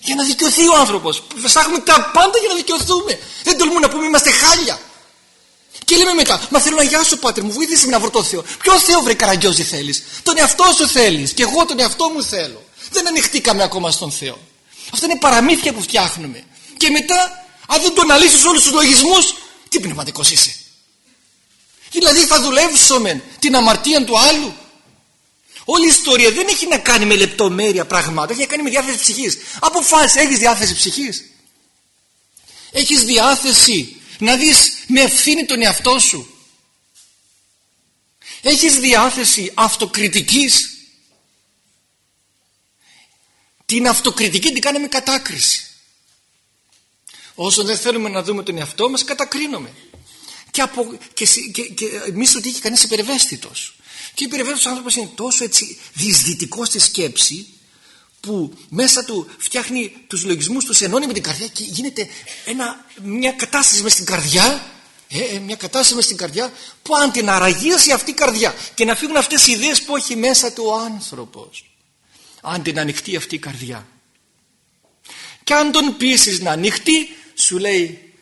Για να δικαιωθεί ο άνθρωπος. Ψάχνουμε τα πάντα για να δικαιωθούμε. Δεν τολμούμε να πούμε είμαστε χάλια και λέμε μετά, Μα θέλω να γιάσω, Πάτερ μου, βοήθησε με να βρω το Θεό. Ποιο Θεό βρε καραγκιόζη θέλεις; Τον εαυτό σου θέλεις. Και εγώ τον εαυτό μου θέλω. Δεν ανοιχτήκαμε ακόμα στον Θεό. Αυτά είναι παραμύθια που φτιάχνουμε. Και μετά, αν δεν τον αναλύσει όλους τους λογισμούς, τι πνευματικός είσαι. Δηλαδή θα δουλεύσουμε την αμαρτία του άλλου. Όλη η ιστορία δεν έχει να κάνει με λεπτομέρεια πραγμάτων, έχει να κάνει με διάθεση ψυχής. Αποφάσισε, έχεις διάθεση ψυχής. Έχεις διάθεση να δεις με ευθύνη τον εαυτό σου. Έχεις διάθεση αυτοκριτικής. Την αυτοκριτική την κάνουμε κατάκριση. Όσο δεν θέλουμε να δούμε τον εαυτό μας κατακρίνουμε και, απο, και, και, και εμείς ότι έχει κανείς υπερευαίσθητος. Και ο υπερευαίσθητος άνθρωπος είναι τόσο έτσι δυσδυτικός στη σκέψη που μέσα του φτιάχνει τους λογισμούς τους ενώνει με την καρδιά και γίνεται ένα, μια κατάσταση μες στην καρδιά ε, ε, μια κατάσταση μες στην καρδιά που αν την αραγίασει αυτή η καρδιά και να φύγουν αυτές οι ιδέες που έχει μέσα του ο άνθρωπος αν την ανοιχτεί αυτή η καρδιά. Και αν τον πείσεις να ανοιχτεί σου λέει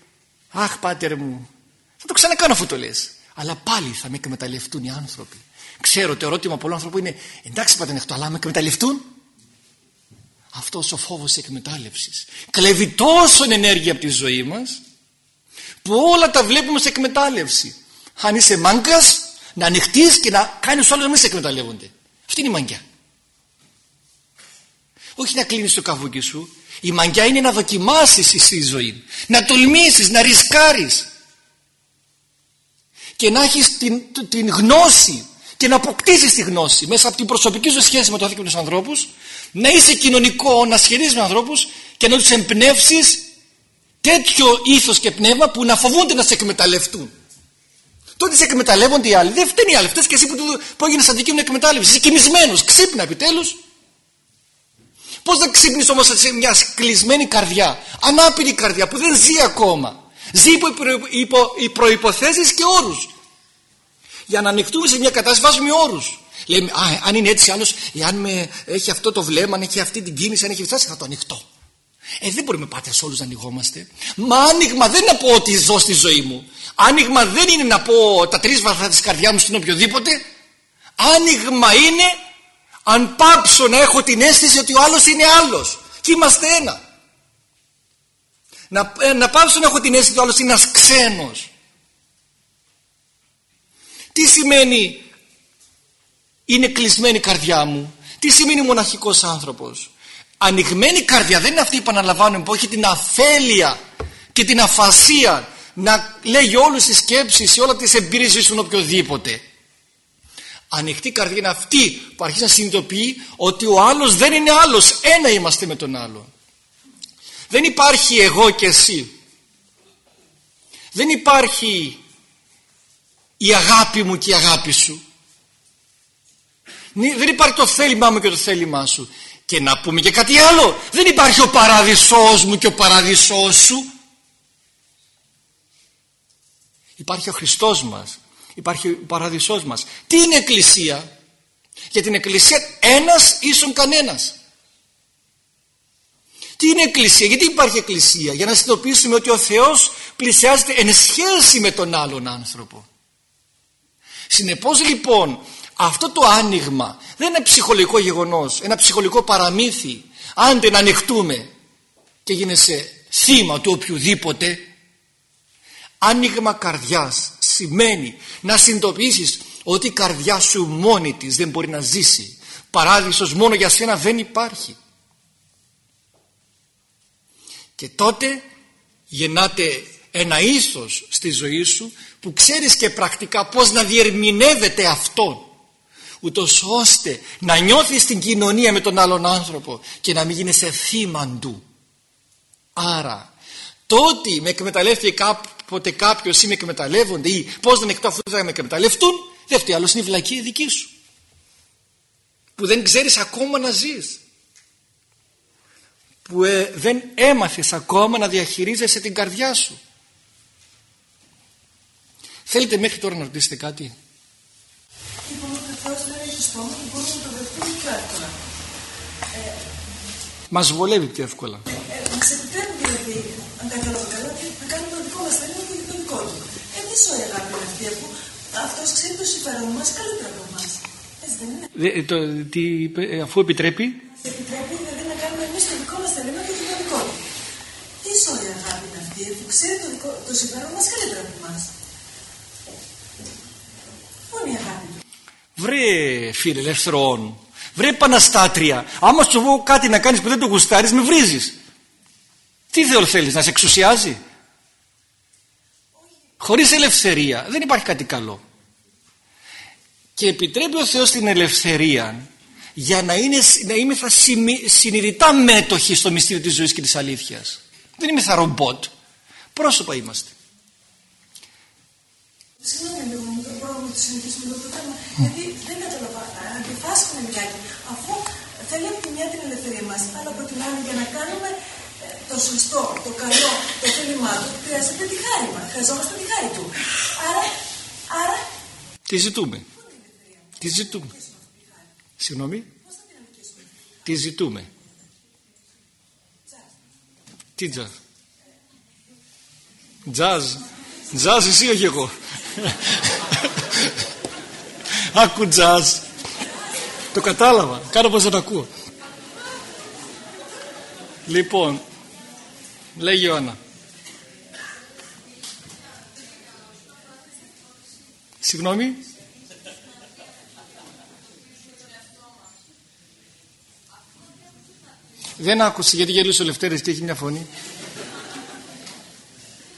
αχ πάτερ μου θα το ξανακάνω αφού το λες αλλά πάλι θα με εκμεταλλευτούν οι άνθρωποι. Ξέρω το ερώτημα πολλών ανθρώπων είναι εντάξει πάτε ανοιχτό αλλά με εκμεταλλευτούν αυτός ο φόβος της εκμετάλλευσης. Κλέβει τόσο ενέργεια από τη ζωή μας που όλα τα βλέπουμε σε εκμετάλλευση. Αν είσαι μάγκας να ανοιχτείς και να κάνεις όλους να μην σε εκμεταλλεύονται. Αυτή είναι η μαγκιά όχι να κλείνεις το καβούκι σου. Η μαγκιά είναι να δοκιμάσεις στη ζωή. Να τολμήσεις, να ρισκάρεις. Και να έχεις την, την γνώση και να αποκτήσεις τη γνώση μέσα από την προσωπική σου σχέση με το και τους ανθρώπους να είσαι κοινωνικό, να σχεδίζεις με ανθρώπους και να τους εμπνεύσει τέτοιο ήθος και πνεύμα που να φοβούνται να σε εκμεταλλευτούν. Τότε σε εκμεταλλεύονται οι άλλοι. Δεν φταίνει οι άλλοι. Φταίει και εσύ που, που έγινε αντικείμενο εκμετάλλευση. Είσαι κοιμισμένο. Ξύπνα επιτέλου. Πώ να ξύπνει όμω σε μια κλεισμένη καρδιά, ανάπηρη καρδιά που δεν ζει ακόμα. Ζει υπό, υπό, υπό προποθέσει και όρου. Για να ανοιχτούμε σε μια κατάσταση βάζουμε όρους. Λέμε, α, αν είναι έτσι άλλος, εάν με, έχει αυτό το βλέμμα, αν έχει αυτή την κίνηση, αν έχει φτάσει, θα το ανοιχτώ. Ε, δεν μπορούμε πάτε σε όλους να ανοιγόμαστε. Μα άνοιγμα δεν είναι να πω ότι ζω στη ζωή μου. Άνοιγμα δεν είναι να πω τα τρεις βαθά της καρδιάς μου στην οποιοδήποτε. Άνοιγμα είναι αν πάψω να έχω την αίσθηση ότι ο άλλος είναι άλλος. Και είμαστε ένα. Να, ε, να πάψω να έχω την αίσθηση ότι ο άλλος είναι ένας ξένος. Τι σημαίνει είναι κλεισμένη η καρδιά μου. Τι σημαίνει μοναχικός άνθρωπος. Ανοιγμένη καρδιά δεν είναι αυτή που επαναλαμβάνουμε που έχει την αφέλεια και την αφασία να λέγει όλες τις σκέψεις ή όλα τις εμπειρίες στον οποιοδήποτε. Ανοιχτή καρδιά είναι αυτή που αρχίζει να συνειδητοποιεί ότι ο άλλος δεν είναι άλλος. Ένα είμαστε με τον άλλο. Δεν υπάρχει εγώ και εσύ. Δεν υπάρχει η αγάπη μου και η αγάπη σου. Δεν υπάρχει το θέλημά μου και το θέλημά σου. Και να πούμε και κάτι άλλο. Δεν υπάρχει ο παράδεισός μου και ο παράδεισός σου. Υπάρχει ο Χριστός μας. Υπάρχει ο παράδεισός μας. Τι είναι εκκλησία; Για την εκκλησία ένας ίσον κανένας. Τι είναι εκκλησία; Γιατί υπάρχει εκκλησία; Για να συνειδητοποιήσουμε ότι ο Θεός πλησιάζεται εν σχέση με τον άλλον άνθρωπο. Συνεπώς λοιπόν αυτό το άνοιγμα δεν είναι ψυχολογικό γεγονός, ένα ψυχολογικό παραμύθι. Αν δεν ανοιχτούμε και γίνεσαι θύμα του οποιοδήποτε, άνοιγμα καρδιάς σημαίνει να συνειδητοποιήσεις ότι η καρδιά σου μόνη της δεν μπορεί να ζήσει. Παράδεισος μόνο για σένα δεν υπάρχει. Και τότε γεννάται ένα ήθος στη ζωή σου που ξέρεις και πρακτικά πώς να διερμηνεύεται αυτό ούτως ώστε να νιώθεις την κοινωνία με τον άλλον άνθρωπο και να μην γίνεσαι θύμα του. Άρα το ότι με εκμεταλλεύτηκε κάποτε κάποιος ή με εκμεταλλεύονται ή πώς δεν εκτό αφού θα με εκμεταλλευτούν δεν φταίει άλλος είναι η βλακία δική σου που δεν ξέρεις ακόμα να ζεις που ε, δεν έμαθες ακόμα να διαχειρίζεσαι την καρδιά σου θέλετε μέχρι τώρα να ρωτήσετε κάτι; Λοιπόν, ο Θεός δεν έχει στόμα και μπορούμε να το δεχτούμε πιο εύκολα. μας βολεύει πιο εύκολα Ε, μας επιτρέπει δηλαδή, αν καταλάβω καλά, να κάνουμε το δικό μας θέλημα και το δικό του. Ε, τι σωρή αγάπη είναι αυτή, αφού αυτός ξέρει το συμφέρον μας καλύτερα από εμάς. Έτσι δεν είναι; Δε- το, τι, είπε- ε, αφού επιτρέπει; Μας επιτρέπει δηλαδή να κάνουμε εμείς το δικό μας θέλημα και το δικό του. Τι σωρή αγάπη είναι αυτή, αφού ξέρει το, δικό, το συμφέρον μας καλύτερα από εμάς. Πού είναι η αγάπη του. Βρε φίλε ελευθερών βρε επαναστάτρια. Άμα σου πω κάτι να κάνεις που δεν το γουστάρεις με βρίζεις. Τι Θεό θέλεις να σε εξουσιάζει; Χωρίς ελευθερία. Δεν υπάρχει κάτι καλό. Και επιτρέπει ο Θεός την ελευθερία για να, είναι, να είμαστε συμμι- συνειδητά μέτοχοι στο μυστήριο της ζωής και της αλήθειας. Δεν είμαι θα ρομπότ. Πρόσωπα είμαστε Συγγνώμη λίγο, μου το πρόβλημα του συνεχίσουμε εδώ το θέμα. Γιατί δεν καταλαβαίνω. Αντιφάσκουμε λιγάκι. Αφού θέλει από τη μια την ελευθερία μα, αλλά από την άλλη για να κάνουμε ε, το σωστό, το καλό, το θέλημά του, χρειάζεται τη χάρη μα. Χρειαζόμαστε τη χάρη του. Άρα, άρα, τι ζητούμε τι ζητούμε συγγνώμη τι ζητούμε τι τζαζ τζαζ τζαζ εσύ όχι εγώ άκου τζαζ το κατάλαβα. Κάνω πως δεν το ακούω. Λοιπόν λέει η Ιωάννα. Συγγνώμη. Δεν άκουσε γιατί γελούσε ο Λευτέρης και έχει μια φωνή.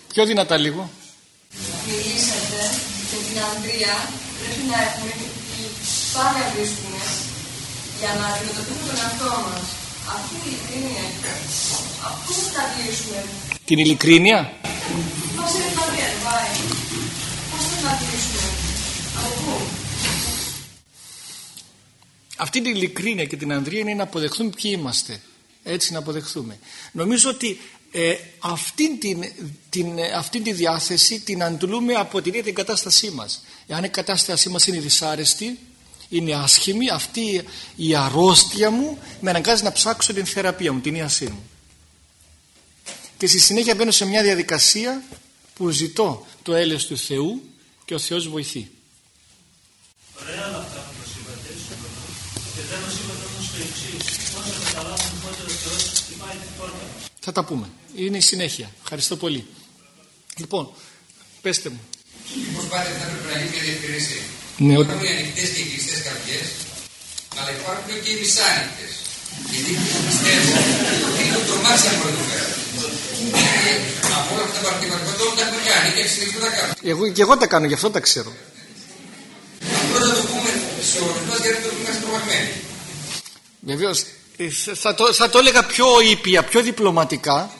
Πιο δυνατά λίγο. μιλήσατε και την Ανδρία πρέπει να έχουμε και τι πάντα βρίσκουμε για να αντιμετωπίσουμε τον εαυτό μας. Αυτή η ειλικρίνεια, πού θα τα κλείσουμε, Την ειλικρίνεια; πώς είναι η Ανδρία, δεν πάει. Πώς θα τα κλείσουμε, από πού; Αυτή την ειλικρίνεια και την Ανδρία είναι να αποδεχθούμε ποιοι είμαστε. Έτσι να αποδεχθούμε. Νομίζω ότι ε, αυτήν, την, την, ε, αυτήν τη διάθεση την αντλούμε από την ίδια την κατάστασή μας. Εάν η κατάστασή μας είναι δυσάρεστη, είναι άσχημη, αυτή η αρρώστια μου με αναγκάζει να ψάξω την θεραπεία μου, την ίασή μου. Και στη συνέχεια μπαίνω σε μια διαδικασία που ζητώ το έλεος του Θεού και ο Θεός βοηθεί. Ωραία όλα αυτά που μας είπατε, συμφωνώ. Και δεν μας είπατε όμως το εξής. Πώς θα καταλάβουμε πότε ο Θεός χτυπάει την πόρτα μας. Θα τα πούμε. Είναι η συνέχεια. Ευχαριστώ πολύ. Λοιπόν, πέστε μου. Πώ πάτε, θα έπρεπε να γίνει μια διευκρίνηση. Ναι, ο- Υπάρχουν οι ανοιχτές και οι κλειστές καρδιές, αλλά υπάρχουν και οι μισάνοιχτες. Γιατί οι κλειστέ είναι το τρομάξιμο εδώ πέρα. Και Από όλα αυτά τα παραδείγματα όλα τα έχουμε κάνει και συνεχίζουμε να τα κάνουμε. Εγώ, και εγώ τα κάνω, γι' αυτό τα ξέρω. Απλώς να το πούμε σε όλους μας γιατί το είμαστε τρομαγμένοι. Βεβαίως, θα, το, θα το έλεγα πιο ήπια, πιο διπλωματικά.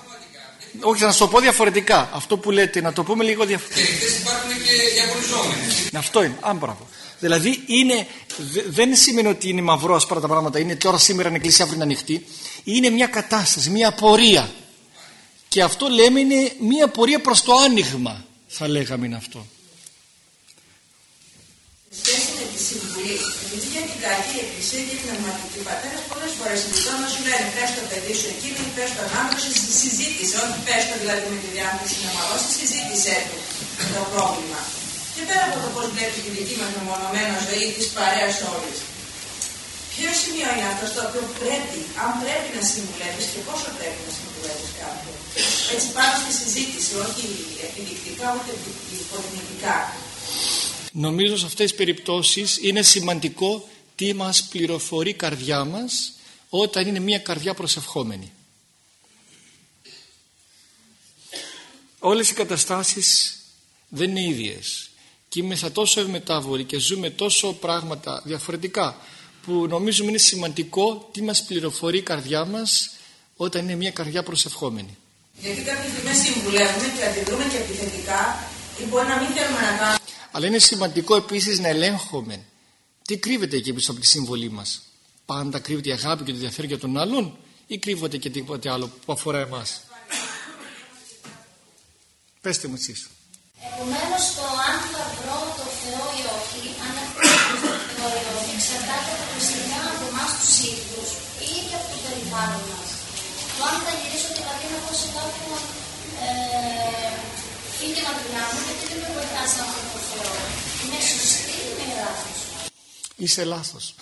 Όχι, θα σα το πω διαφορετικά. Αυτό που λέτε, να το πούμε λίγο Και διαφορετικά. ανοιχτέ υπάρχουν και διαβολιζόμενε. Αυτό είναι. Α, μπράβο. Δηλαδή, είναι, δε- δεν σημαίνει ότι είναι μαυρό άσπρα τα πράγματα. Είναι τώρα σήμερα είναι εκκλησία, αύριο είναι ανοιχτή. Είναι μια κατάσταση, μια πορεία. Και αυτό λέμε είναι μια πορεία προς το άνοιγμα. Θα λέγαμε είναι αυτό. σχέση με τη συμβουλή, επειδή για την κακή εκκλησία και την πνευματική πατέρας πολλές φορές οι δικά μα σου λένε πες το παιδί σου εκείνο, πες τον άνθρωπο σου στη συζήτηση. Όχι πες το δηλαδή με τη διάθεση να μαλώσει, συζήτησέ του το πρόβλημα. Και πέρα από το πώς βλέπει τη δική μας μεμονωμένη ζωή της παρέας όλης. Ποιο σημείο είναι αυτό το οποίο πρέπει, αν πρέπει να συμβουλεύεις και πόσο πρέπει να συμβουλεύεις κάποιον; Έτσι πάνω στη συζήτηση, όχι επιδεικτικά ούτε υποδειγματικά. Νομίζω σε αυτές τις περιπτώσεις είναι σημαντικό τι μας πληροφορεί η καρδιά μας όταν είναι μια καρδιά προσευχόμενη. Όλες οι καταστάσεις δεν είναι ίδιες και είμαστε τόσο ευμετάβολοι και ζούμε τόσο πράγματα διαφορετικά που νομίζουμε είναι σημαντικό τι μας πληροφορεί η καρδιά μας όταν είναι μια καρδιά προσευχόμενη. Γιατί κάποιες στιγμές συμβουλεύουμε και αντιδρούμε και επιθετικά ή μπορεί να μην θέλουμε να κάνουμε. Αλλά είναι σημαντικό επίσης να ελέγχουμε τι κρύβεται εκεί πίσω από τη συμβολή μας. Πάντα κρύβεται η αγάπη και το ενδιαφέρον για τον άλλον ή κρύβεται και τίποτε άλλο που αφορά εμάς. Πεςτε μου εσείς. Επομένως το αν θα βρω το Θεό ή όχι, αν το εξαρτάται αποκλειστικά από εμάς τους ίδιους ή και από το περιβάλλον μας. Το αν θα γυρίσω την καρδιά να πω σε κάποιον ε, φύγε μακριά μου γιατί δεν με βοηθάς να βρω το Θεό. Είναι σωστή ή είναι λάθος; Είσαι λάθος.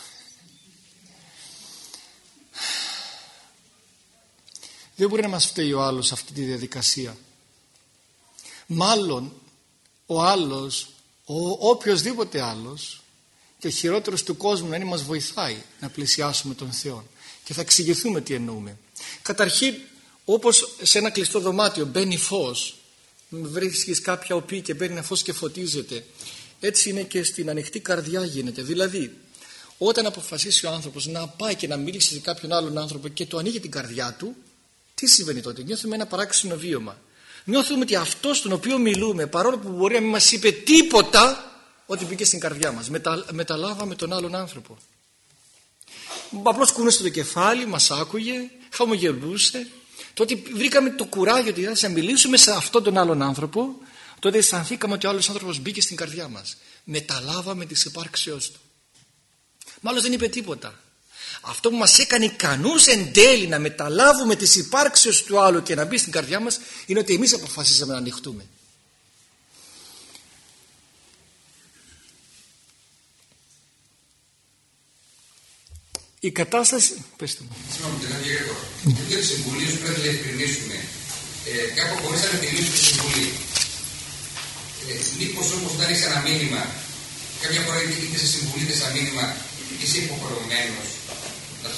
Δεν μπορεί να μας φταίει ο άλλος σε αυτή τη διαδικασία. Μάλλον ο άλλος, ο οποιοδήποτε άλλος και ο χειρότερος του κόσμου να είναι μας βοηθάει να πλησιάσουμε τον Θεό και θα εξηγηθούμε τι εννοούμε. Καταρχήν όπως σε ένα κλειστό δωμάτιο μπαίνει φως βρίσκεις κάποια οπή και μπαίνει ένα φως και φωτίζεται. Έτσι είναι και στην ανοιχτή καρδιά γίνεται. Δηλαδή όταν αποφασίσει ο άνθρωπος να πάει και να μιλήσει σε κάποιον άλλον άνθρωπο και του ανοίγει την καρδιά του τι συμβαίνει τότε; Νιώθουμε ένα παράξενο βίωμα. Νιώθουμε ότι αυτός στον οποίο μιλούμε παρόλο που μπορεί να μην μας είπε τίποτα ότι μπήκε στην καρδιά μας. Μετα, μεταλάβαμε τον άλλον άνθρωπο. Απλώς κούνεσε το κεφάλι μας άκουγε χαμογελούσε τότε βρήκαμε το κουράγιο ότι θα μιλήσουμε σε αυτόν τον άλλον άνθρωπο τότε αισθανθήκαμε ότι ο άλλος άνθρωπος μπήκε στην καρδιά μας μεταλάβαμε τις υπάρξεώς του μάλλον δεν είπε τίποτα αυτό που μας έκανε ικανούς εν τέλει να μεταλάβουμε τις υπάρξεις του άλλου και να μπει στην καρδιά μας είναι ότι εμείς αποφασίσαμε να ανοιχτούμε. Η κατάσταση... Πες μου. Συγγνώμη, δεν είναι Για τις συμβουλίες πρέπει να διευκρινίσουμε. Ε, κάπου μπορείς να διευκρινίσουμε τη συμβουλή. Ε, μήπως όμως όταν έχεις ένα μήνυμα, κάποια φορά είτε σε συμβουλή είτε σε μήνυμα, είσαι υποχρεωμένος να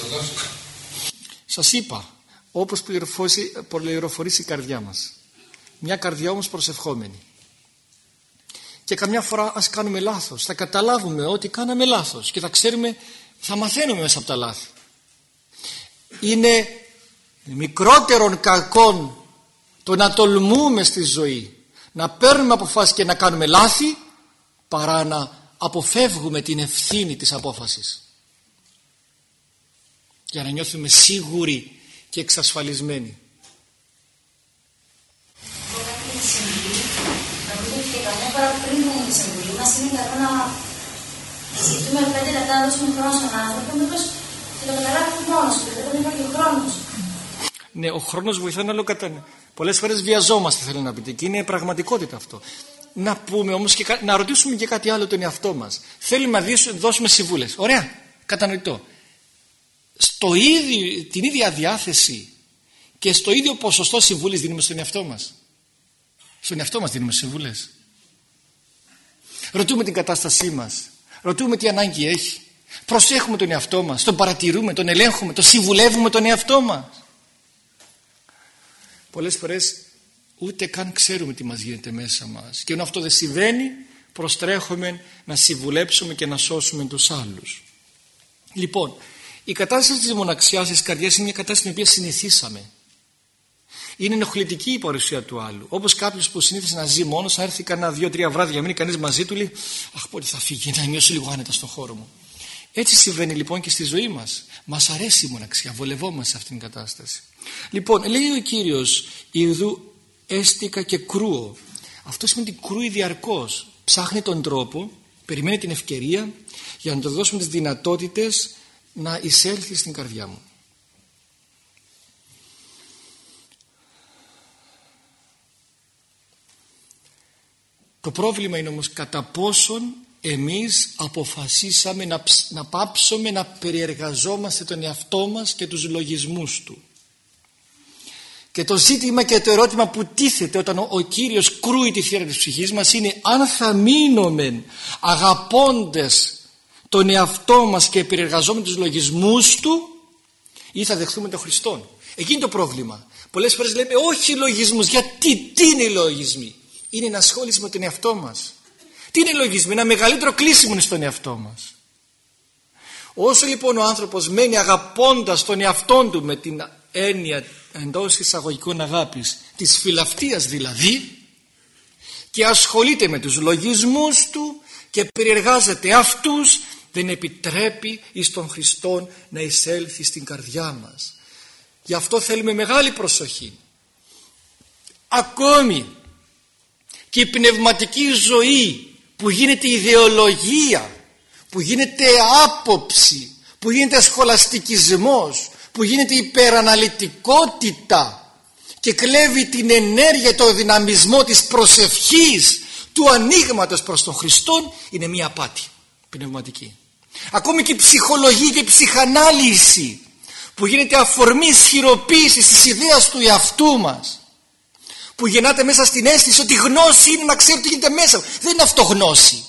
Σας είπα, όπως πληροφορήσει η καρδιά μας. Μια καρδιά όμως προσευχόμενη. Και καμιά φορά ας κάνουμε λάθος. Θα καταλάβουμε ότι κάναμε λάθος και θα ξέρουμε, θα μαθαίνουμε μέσα από τα λάθη. Είναι μικρότερον κακόν το να τολμούμε στη ζωή, να παίρνουμε αποφάσεις και να κάνουμε λάθη παρά να αποφεύγουμε την ευθύνη της απόφασης για να νιώθουμε σίγουροι και εξασφαλισμένοι. Ναι, ο χρόνος βοηθάει να λέω Πολλές φορές βιαζόμαστε θέλω να πείτε και είναι πραγματικότητα αυτό. Να πούμε όμως και να ρωτήσουμε και κάτι άλλο τον εαυτό μας. Θέλουμε να δώσουμε συμβούλες. Ωραία, κατανοητό στο ίδιο, την ίδια διάθεση και στο ίδιο ποσοστό συμβουλής δίνουμε στον εαυτό μας. Στον εαυτό μας δίνουμε συμβουλές. Ρωτούμε την κατάστασή μας. Ρωτούμε τι ανάγκη έχει. Προσέχουμε τον εαυτό μας. Τον παρατηρούμε, τον ελέγχουμε, τον συμβουλεύουμε τον εαυτό μας. Πολλές φορές ούτε καν ξέρουμε τι μας γίνεται μέσα μας. Και ενώ αυτό δεν συμβαίνει προστρέχουμε να συμβουλέψουμε και να σώσουμε τους άλλους. Λοιπόν, η κατάσταση της μοναξιάς της καρδιάς είναι μια κατάσταση την οποία συνηθίσαμε. Είναι ενοχλητική η παρουσία του άλλου. Όπως κάποιος που συνήθισε να ζει μόνος, θα έρθει κανένα δύο-τρία βράδια για μείνει κανείς μαζί του, λέει Αχ, πότε θα φύγει, να νιώσω λίγο άνετα στον χώρο μου. Έτσι συμβαίνει λοιπόν και στη ζωή μας. Μας αρέσει η μοναξιά, βολευόμαστε σε αυτήν την κατάσταση. Λοιπόν, λέει ο Κύριος, Ιδού έστικα και κρούω. Αυτό σημαίνει ότι κρούει διαρκώς. Ψάχνει τον τρόπο, περιμένει την ευκαιρία για να του δώσουμε τις δυνατότητες να εισέλθει στην καρδιά μου. Το πρόβλημα είναι όμως κατά πόσον εμείς αποφασίσαμε να, να πάψουμε να περιεργαζόμαστε τον εαυτό μας και τους λογισμούς του. Και το ζήτημα και το ερώτημα που τίθεται όταν ο, ο Κύριος κρούει τη θύρα της ψυχής μας είναι αν θα μείνουμε αγαπώντας τον εαυτό μας και επηρεαζόμενοι τους λογισμούς του ή θα δεχθούμε τον Χριστό. Εκεί είναι το πρόβλημα. Πολλές φορές λέμε όχι λογισμούς. Γιατί τι είναι οι λογισμοί; Είναι ενασχόληση με τον εαυτό μας. Τι Τι είναι λογισμοί, ένα μεγαλύτερο κλείσιμο στον εαυτό μας. Όσο λοιπόν ο άνθρωπος μένει αγαπώντας τον εαυτόν του με την έννοια εντός εισαγωγικών αγάπης της φιλαυτίας δηλαδή και ασχολείται με τους λογισμούς του και περιεργάζεται αυτούς δεν επιτρέπει εις τον Χριστόν να εισέλθει στην καρδιά μας. Γι' αυτό θέλουμε μεγάλη προσοχή. Ακόμη και η πνευματική ζωή που γίνεται ιδεολογία, που γίνεται άποψη, που γίνεται σχολαστικισμός, που γίνεται υπεραναλυτικότητα και κλέβει την ενέργεια, το δυναμισμό της προσευχής, του ανοίγματος προς τον Χριστό είναι μια απάτη πνευματική. Ακόμη και η ψυχολογία και η ψυχανάλυση που γίνεται αφορμή ισχυροποίησης της ιδέας του εαυτού μας που γεννάται μέσα στην αίσθηση ότι η γνώση είναι να ξέρει τι γίνεται μέσα δεν είναι αυτογνώση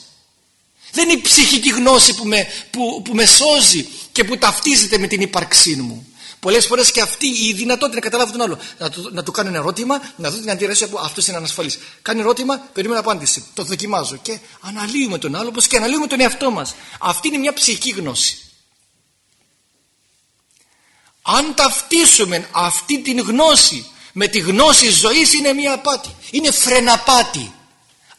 δεν είναι η ψυχική γνώση που με, που, που με σώζει και που ταυτίζεται με την ύπαρξή μου Πολλές φορές και αυτή η δυνατότητα να καταλάβει τον άλλο. Να του, να του κάνω ένα ερώτημα, να δω την αντίδραση που αυτό είναι ανασφαλή. Κάνει ερώτημα, περιμένω απάντηση. Το δοκιμάζω και αναλύουμε τον άλλο όπως και αναλύουμε τον εαυτό μας. Αυτή είναι μια ψυχική γνώση. Αν ταυτίσουμε αυτή την γνώση με τη γνώση ζωής είναι μια απάτη. Είναι φρεναπάτη.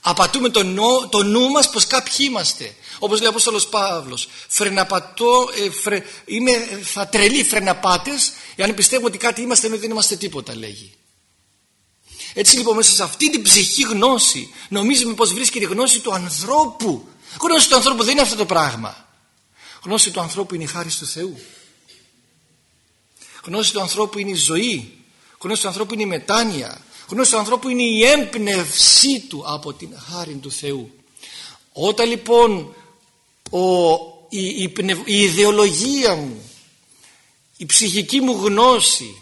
Απατούμε το, νου, το νου μας πως κάποιοι είμαστε. Όπως λέει ο Απόστολος Παύλος. Φρεναπατώ, ε, φρε, είμαι, θα τρελεί φρεναπάτες εάν πιστεύω ότι κάτι είμαστε ενώ δεν είμαστε τίποτα λέγει. Έτσι λοιπόν μέσα σε αυτή την ψυχή γνώση νομίζουμε πως βρίσκεται η γνώση του ανθρώπου. Γνώση του ανθρώπου δεν είναι αυτό το πράγμα. Γνώση του ανθρώπου είναι η χάρη του Θεού. Γνώση του ανθρώπου είναι η ζωή. Γνώση του ανθρώπου είναι η μετάνοια. Γνώση του ανθρώπου είναι η έμπνευσή του από την χάρη του Θεού. Όταν λοιπόν ο, η, η, η ιδεολογία μου, η ψυχική μου γνώση,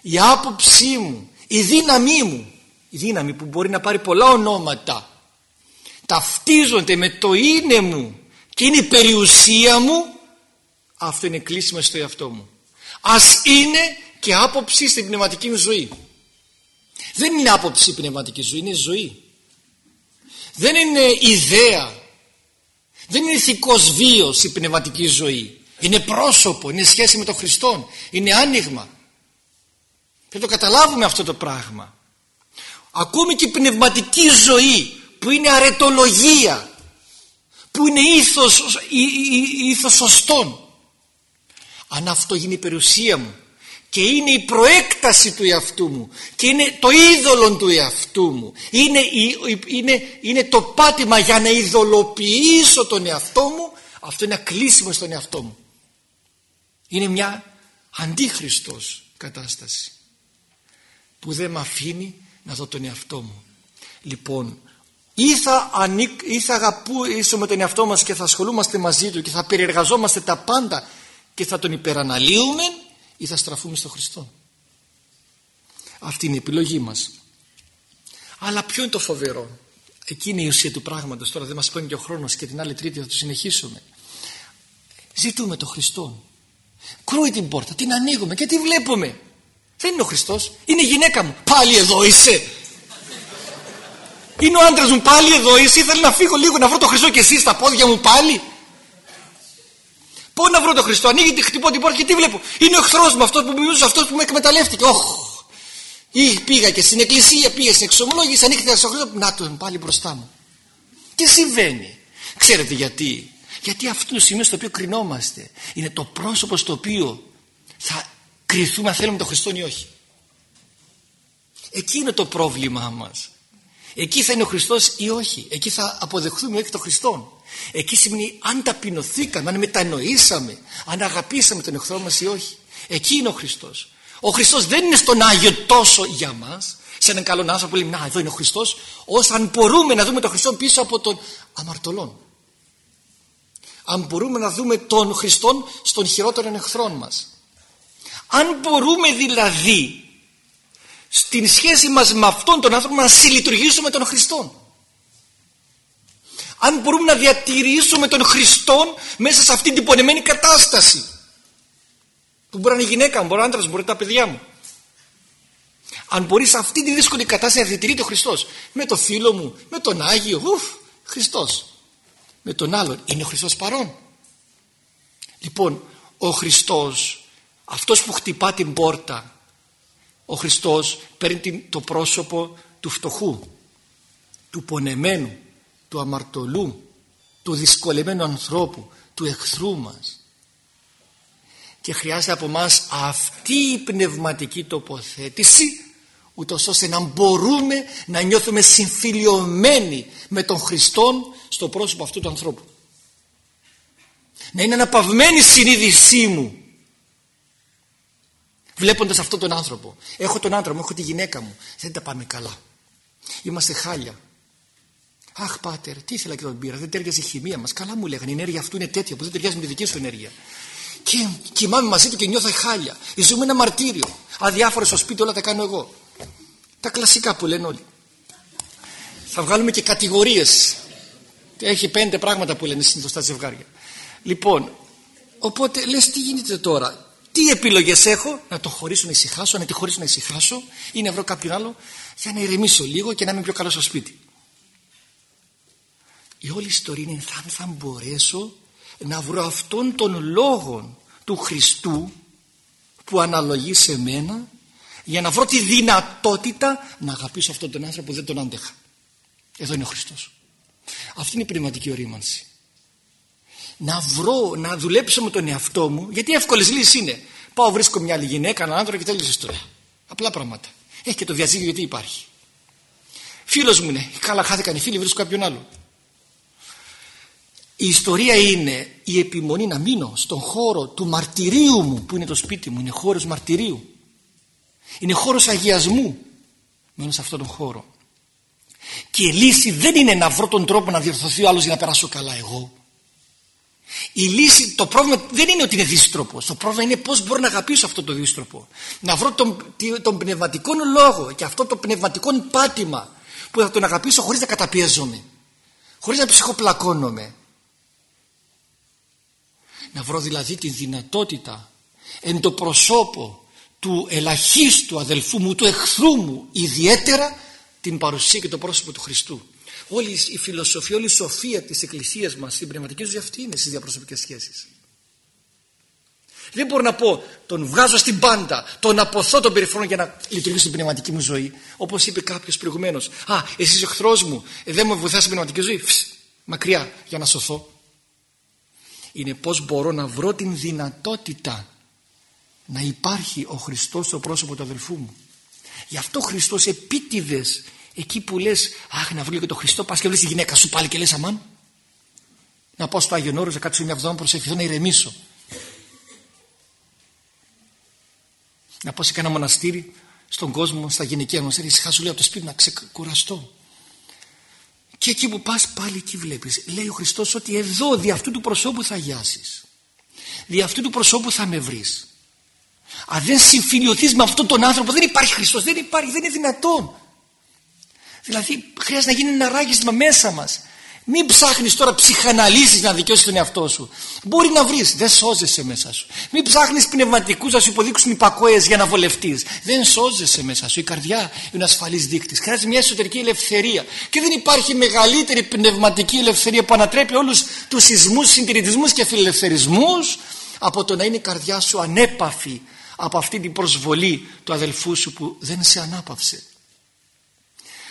η άποψή μου, η δύναμή μου, η δύναμη που μπορεί να πάρει πολλά ονόματα, ταυτίζονται με το είναι μου και είναι η περιουσία μου, αυτό είναι κλείσιμο στο εαυτό μου. Ας είναι και άποψη στην πνευματική μου ζωή. Δεν είναι άποψη η πνευματική ζωή, είναι ζωή. Δεν είναι ιδέα. Δεν είναι ηθικός βίος η πνευματική ζωή. Είναι πρόσωπο, είναι σχέση με τον Χριστό. Είναι άνοιγμα. Πρέπει το καταλάβουμε αυτό το πράγμα. Ακόμη και η πνευματική ζωή που είναι αρετολογία, που είναι ήθος, ήθος σωστόν. Αν αυτό γίνει η περιουσία μου και είναι η προέκταση του εαυτού μου. Και είναι το είδωλο του εαυτού μου. Είναι, είναι, είναι το πάτημα για να ειδωλοποιήσω τον εαυτό μου. Αυτό είναι κλείσιμο στον εαυτό μου. Είναι μια αντίχριστος κατάσταση που δεν με αφήνει να δω τον εαυτό μου. Λοιπόν ή θα, ανήκ, ή θα αγαπήσουμε τον εαυτό μας και θα ασχολούμαστε μαζί του και θα περιεργαζόμαστε τα πάντα και θα τον υπεραναλύουμε ή θα στραφούμε στο Χριστό. Αυτή είναι η επιλογή μας. Αλλά ποιο είναι το φοβερό; Εκείνη η ουσία του πράγματος. Τώρα δεν μας παίρνει και ο χρόνος και την άλλη τρίτη θα το συνεχίσουμε. Ζητούμε το Χριστό. Κρούει την πόρτα, την ανοίγουμε και τι βλέπουμε. Δεν είναι ο Χριστός, είναι η γυναίκα μου. Πάλι εδώ είσαι. Είναι ο άντρας μου πάλι εδώ είσαι. Ήθελα να φύγω λίγο να βρω το Χριστό και εσύ στα πόδια μου πάλι. Πού να βρω τον Χριστό, ανοίγει, χτυπώ την πόρτα και τι βλέπω; Είναι ο εχθρός μου, αυτός που μιλούσε, αυτός που με εκμεταλλεύτηκε. Όχ. Ή πήγα και στην εκκλησία, πήγα στην εξομολόγηση, ανοίχτηκα στον Χριστό. Να τον πάλι μπροστά μου. Τι συμβαίνει; Ξέρετε γιατί; Γιατί αυτό το σημείο στο οποίο κρινόμαστε είναι το πρόσωπο στο οποίο θα κρυθούμε αν θέλουμε τον Χριστό ή όχι. Εκεί είναι το πρόβλημά μας. Εκεί θα είναι ο Χριστός ή όχι. Εκεί θα αποδεχθούμε όχι τον Χριστό. Εκεί σημαίνει αν ταπεινωθήκαμε, αν μετανοήσαμε, αν αγαπήσαμε τον εχθρό μας ή όχι. Εκεί είναι ο Χριστός. Ο Χριστός δεν είναι στον Άγιο τόσο για μας, σε έναν καλό άνθρωπο που λέει να εδώ είναι ο Χριστός, ώστε αν μπορούμε να δούμε τον Χριστό πίσω από τον αμαρτωλόν. Αν μπορούμε να δούμε τον Χριστό στον χειρότερο εχθρό μας. Αν μπορούμε δηλαδή στην σχέση μας με αυτόν τον άνθρωπο να συλλειτουργήσουμε τον Χριστό αν μπορούμε να διατηρήσουμε τον Χριστό μέσα σε αυτή την πονεμένη κατάσταση που μπορεί να είναι η γυναίκα μου, μπορεί να είναι άντρας, μπορεί να είναι τα παιδιά μου. Αν μπορείς σε αυτή τη δύσκολη κατάσταση να διατηρεί τον Χριστός με το φίλο μου, με τον Άγιο ουφ, Χριστός. Με τον άλλον είναι ο Χριστός παρόν. Λοιπόν ο Χριστός αυτός που χτυπά την πόρτα ο Χριστός παίρνει το πρόσωπο του φτωχού του πονεμένου του αμαρτωλού του δυσκολεμένου ανθρώπου του εχθρού μας. Και χρειάζεται από μας αυτή η πνευματική τοποθέτηση ούτως ώστε να μπορούμε να νιώθουμε συμφιλιωμένοι με τον Χριστόν στο πρόσωπο αυτού του ανθρώπου. Να είναι αναπαυμένη η συνείδησή μου βλέποντας αυτόν τον άνθρωπο. Έχω τον άντρα μου, έχω τη γυναίκα μου. Δεν τα πάμε καλά. Είμαστε χάλια Αχ, πάτερ, τι ήθελα και τον πήρα. Δεν ταιριάζει η χημεία μας. Καλά μου λέγανε. Η ενέργεια αυτού είναι τέτοια που δεν ταιριάζει με τη δική σου ενέργεια. Και κοιμάμαι μαζί του και νιώθω χάλια. Ζούμε ένα μαρτύριο. Αδιάφορο στο σπίτι όλα τα κάνω εγώ. Τα κλασικά που λένε όλοι. Θα βγάλουμε και κατηγορίες. Έχει πέντε πράγματα που λένε συνήθως στα ζευγάρια. Λοιπόν, οπότε λες τι γίνεται τώρα; Τι επιλογές έχω; Να το χωρίσω να ησυχάσω, να τη χωρίσω να ησυχάσω ή να βρω κάποιον άλλο για να ηρεμήσω λίγο και να είμαι πιο καλός στο σπίτι. Η όλη ιστορία είναι αν θα μπορέσω να βρω αυτόν τον λόγο του Χριστού που αναλογεί σε μένα για να βρω τη δυνατότητα να αγαπήσω αυτόν τον άνθρωπο που δεν τον άντεχα. Εδώ είναι ο Χριστός. Αυτή είναι η πνευματική ορίμανση. Να βρω, να δουλέψω με τον εαυτό μου, γιατί εύκολες λύσεις είναι. Πάω βρίσκω μια άλλη γυναίκα, έναν άντρα και τέλειωσε ιστορία. Απλά πράγματα. Έχει και το διαζύγιο γιατί υπάρχει. Φίλος μου είναι, καλά χάθηκαν οι φίλοι, βρίσκω κάποιον άλλο. Η ιστορία είναι η επιμονή να μείνω στον χώρο του μαρτυρίου μου που είναι το σπίτι μου, είναι χώρος μαρτυρίου. Είναι χώρος αγιασμού. Μένω σε αυτόν τον χώρο. Και η λύση δεν είναι να βρω τον τρόπο να διορθωθεί ο άλλος για να περάσω καλά εγώ. Η λύση, το πρόβλημα δεν είναι ότι είναι δύστροπος. Το πρόβλημα είναι πώς μπορώ να αγαπήσω αυτό το δύστροπο. Να βρω τον, τον πνευματικό λόγο και αυτό το πνευματικό πάτημα που θα τον αγαπήσω χωρίς να καταπιέζομαι. Χωρίς να ψυχοπλακώνομαι να βρω δηλαδή τη δυνατότητα εν το προσώπο του ελαχίστου αδελφού μου, του εχθρού μου ιδιαίτερα την παρουσία και το πρόσωπο του Χριστού. Όλη η φιλοσοφία, όλη η σοφία της Εκκλησίας μας στην πνευματική ζωή αυτή είναι στις διαπροσωπικές σχέσεις. Δεν μπορώ να πω τον βγάζω στην πάντα, τον αποθώ τον περιφρόνω για να λειτουργήσω στην πνευματική μου ζωή. Όπως είπε κάποιος προηγουμένως. Α, εσύ είσαι ο εχθρός μου, ε, δεν μου βοηθάς στην πνευματική ζωή. Φυσ, μακριά για να σωθώ είναι πως μπορώ να βρω την δυνατότητα να υπάρχει ο Χριστός στο πρόσωπο του αδελφού μου. Γι' αυτό ο Χριστός επίτηδες εκεί που λες αχ να βρω και τον Χριστό πας και βρεις τη γυναίκα σου πάλι και λες αμάν να πάω στο Άγιον Όρος να κάτσω μια εβδομάδα προσευχηθώ να ηρεμήσω. Να πάω σε κανένα μοναστήρι στον κόσμο, στα γυναικεία μοναστήρια ησυχά σου λέει από το σπίτι να ξεκουραστώ και εκεί που πας πάλι εκεί βλέπεις. Λέει ο Χριστός ότι εδώ δι' αυτού του προσώπου θα αγιάσεις. Δι' αυτού του προσώπου θα με βρεις. Αν δεν συμφιλειωθείς με αυτόν τον άνθρωπο δεν υπάρχει Χριστός. Δεν υπάρχει, δεν είναι δυνατόν. Δηλαδή χρειάζεται να γίνει ένα ράγισμα μέσα μας. Μην ψάχνεις τώρα ψυχαναλύσεις να δικαιώσεις τον εαυτό σου. Μπορεί να βρεις, δεν σώζεσαι μέσα σου. Μην ψάχνεις πνευματικούς να σου υποδείξουν υπακόε για να βολευτείς. Δεν σώζεσαι μέσα σου. Η καρδιά είναι ασφαλής δείκτης. Χρειάζεται μια εσωτερική ελευθερία. Και δεν υπάρχει μεγαλύτερη πνευματική ελευθερία που ανατρέπει όλους τους σεισμούς, συντηρητισμούς και φιλελευθερισμούς από το να είναι η καρδιά σου ανέπαφη από αυτή την προσβολή του αδελφού σου που δεν σε ανάπαυσε.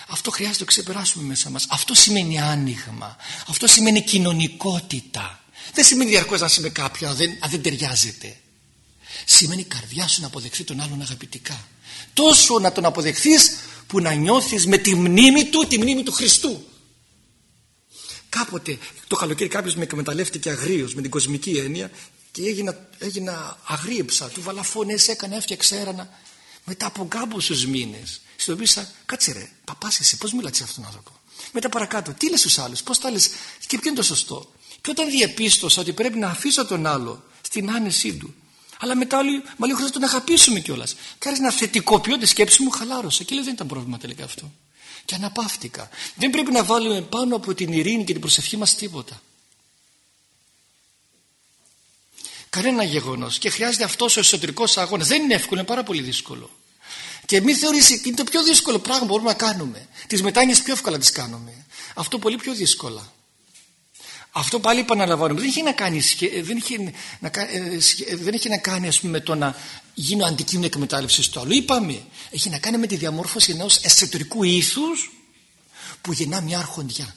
Αυτό χρειάζεται να το ξεπεράσουμε μέσα μας. Αυτό σημαίνει άνοιγμα. Αυτό σημαίνει κοινωνικότητα. Δεν σημαίνει διαρκώς να είσαι με κάποιον αν δεν, αν δεν ταιριάζεται. Σημαίνει η καρδιά σου να αποδεχθεί τον άλλον αγαπητικά. Τόσο να τον αποδεχθείς που να νιώθεις με τη μνήμη του, τη μνήμη του Χριστού. Κάποτε το καλοκαίρι κάποιος με εκμεταλλεύτηκε αγρίως με την κοσμική έννοια και έγινα, έγινα αγρίεψα, του βάλα φωνές, έκανα, έφτιαξα έρανα. Μετά από κάμποσους μήνες οποίο κάτσε ρε, παπάς εσύ, πώς μιλάς σε αυτόν τον άνθρωπο; Μετά παρακάτω, τι λες στους άλλους, πώς τα λες; Και ποιο είναι το σωστό; Και όταν διαπίστωσα ότι πρέπει να αφήσω τον άλλο στην άνεσή του, αλλά μετά όλοι, μα λίγο χρειάζεται να τον αγαπήσουμε κιόλας. Κάρι να θετικοποιώ τη σκέψη μου, χαλάρωσε. Και λέει δεν ήταν πρόβλημα τελικά αυτό. Και αναπαύτηκα. Δεν πρέπει να βάλουμε πάνω από την ειρήνη και την προσευχή μας τίποτα. Κανένα γεγονός. Και χρειάζεται αυτός ο εσωτερικός αγώνας. Δεν είναι εύκολο, είναι πάρα πολύ δύσκολο. Και μην θεωρήσει είναι το πιο δύσκολο πράγμα που μπορούμε να κάνουμε. Τις μετάνοιες πιο εύκολα τις κάνουμε. Αυτό πολύ πιο δύσκολα. αυτό πάλι επαναλαμβάνουμε. Δεν έχει να κάνει, δεν έχει να, ε, δεν έχει να κάνει ας πούμε, με το να γίνω αντικείμενο εκμετάλλευσης του άλλου. Είπαμε, έχει να κάνει με τη διαμόρφωση ενός εσωτερικού ήθους που γεννά μια αρχοντιά.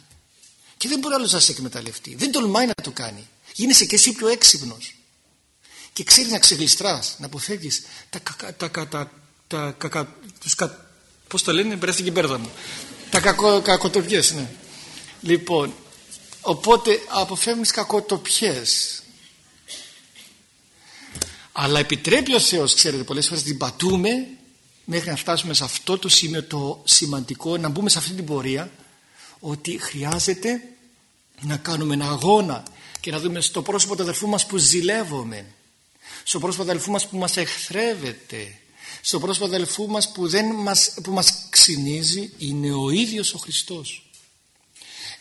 Και δεν μπορεί άλλος να σε εκμεταλλευτεί. Δεν τολμάει να το κάνει. Γίνεσαι και εσύ πιο έξυπνος. Και ξέρεις να ξεγλιστράς, να αποφεύγεις τα κακά. Τα, τα, κακα, τους κα, πώς το λένε, μπερδεύτηκε η μπέρδα μου. Τα κακο, κακοτοπιές, ναι. Λοιπόν, οπότε αποφεύγεις κακοτοπιές. Αλλά επιτρέπει ο Θεός, ξέρετε, πολλές φορές την πατούμε μέχρι να φτάσουμε σε αυτό το σημείο το σημαντικό, να μπούμε σε αυτή την πορεία ότι χρειάζεται να κάνουμε ένα αγώνα και να δούμε στο πρόσωπο του αδελφού μας που ζηλεύουμε στο πρόσωπο του αδελφού μας που μας εχθρεύεται. Στο πρόσωπο του αδελφού μας που, δεν μας, που μας ξυνίζει είναι ο ίδιος ο Χριστός.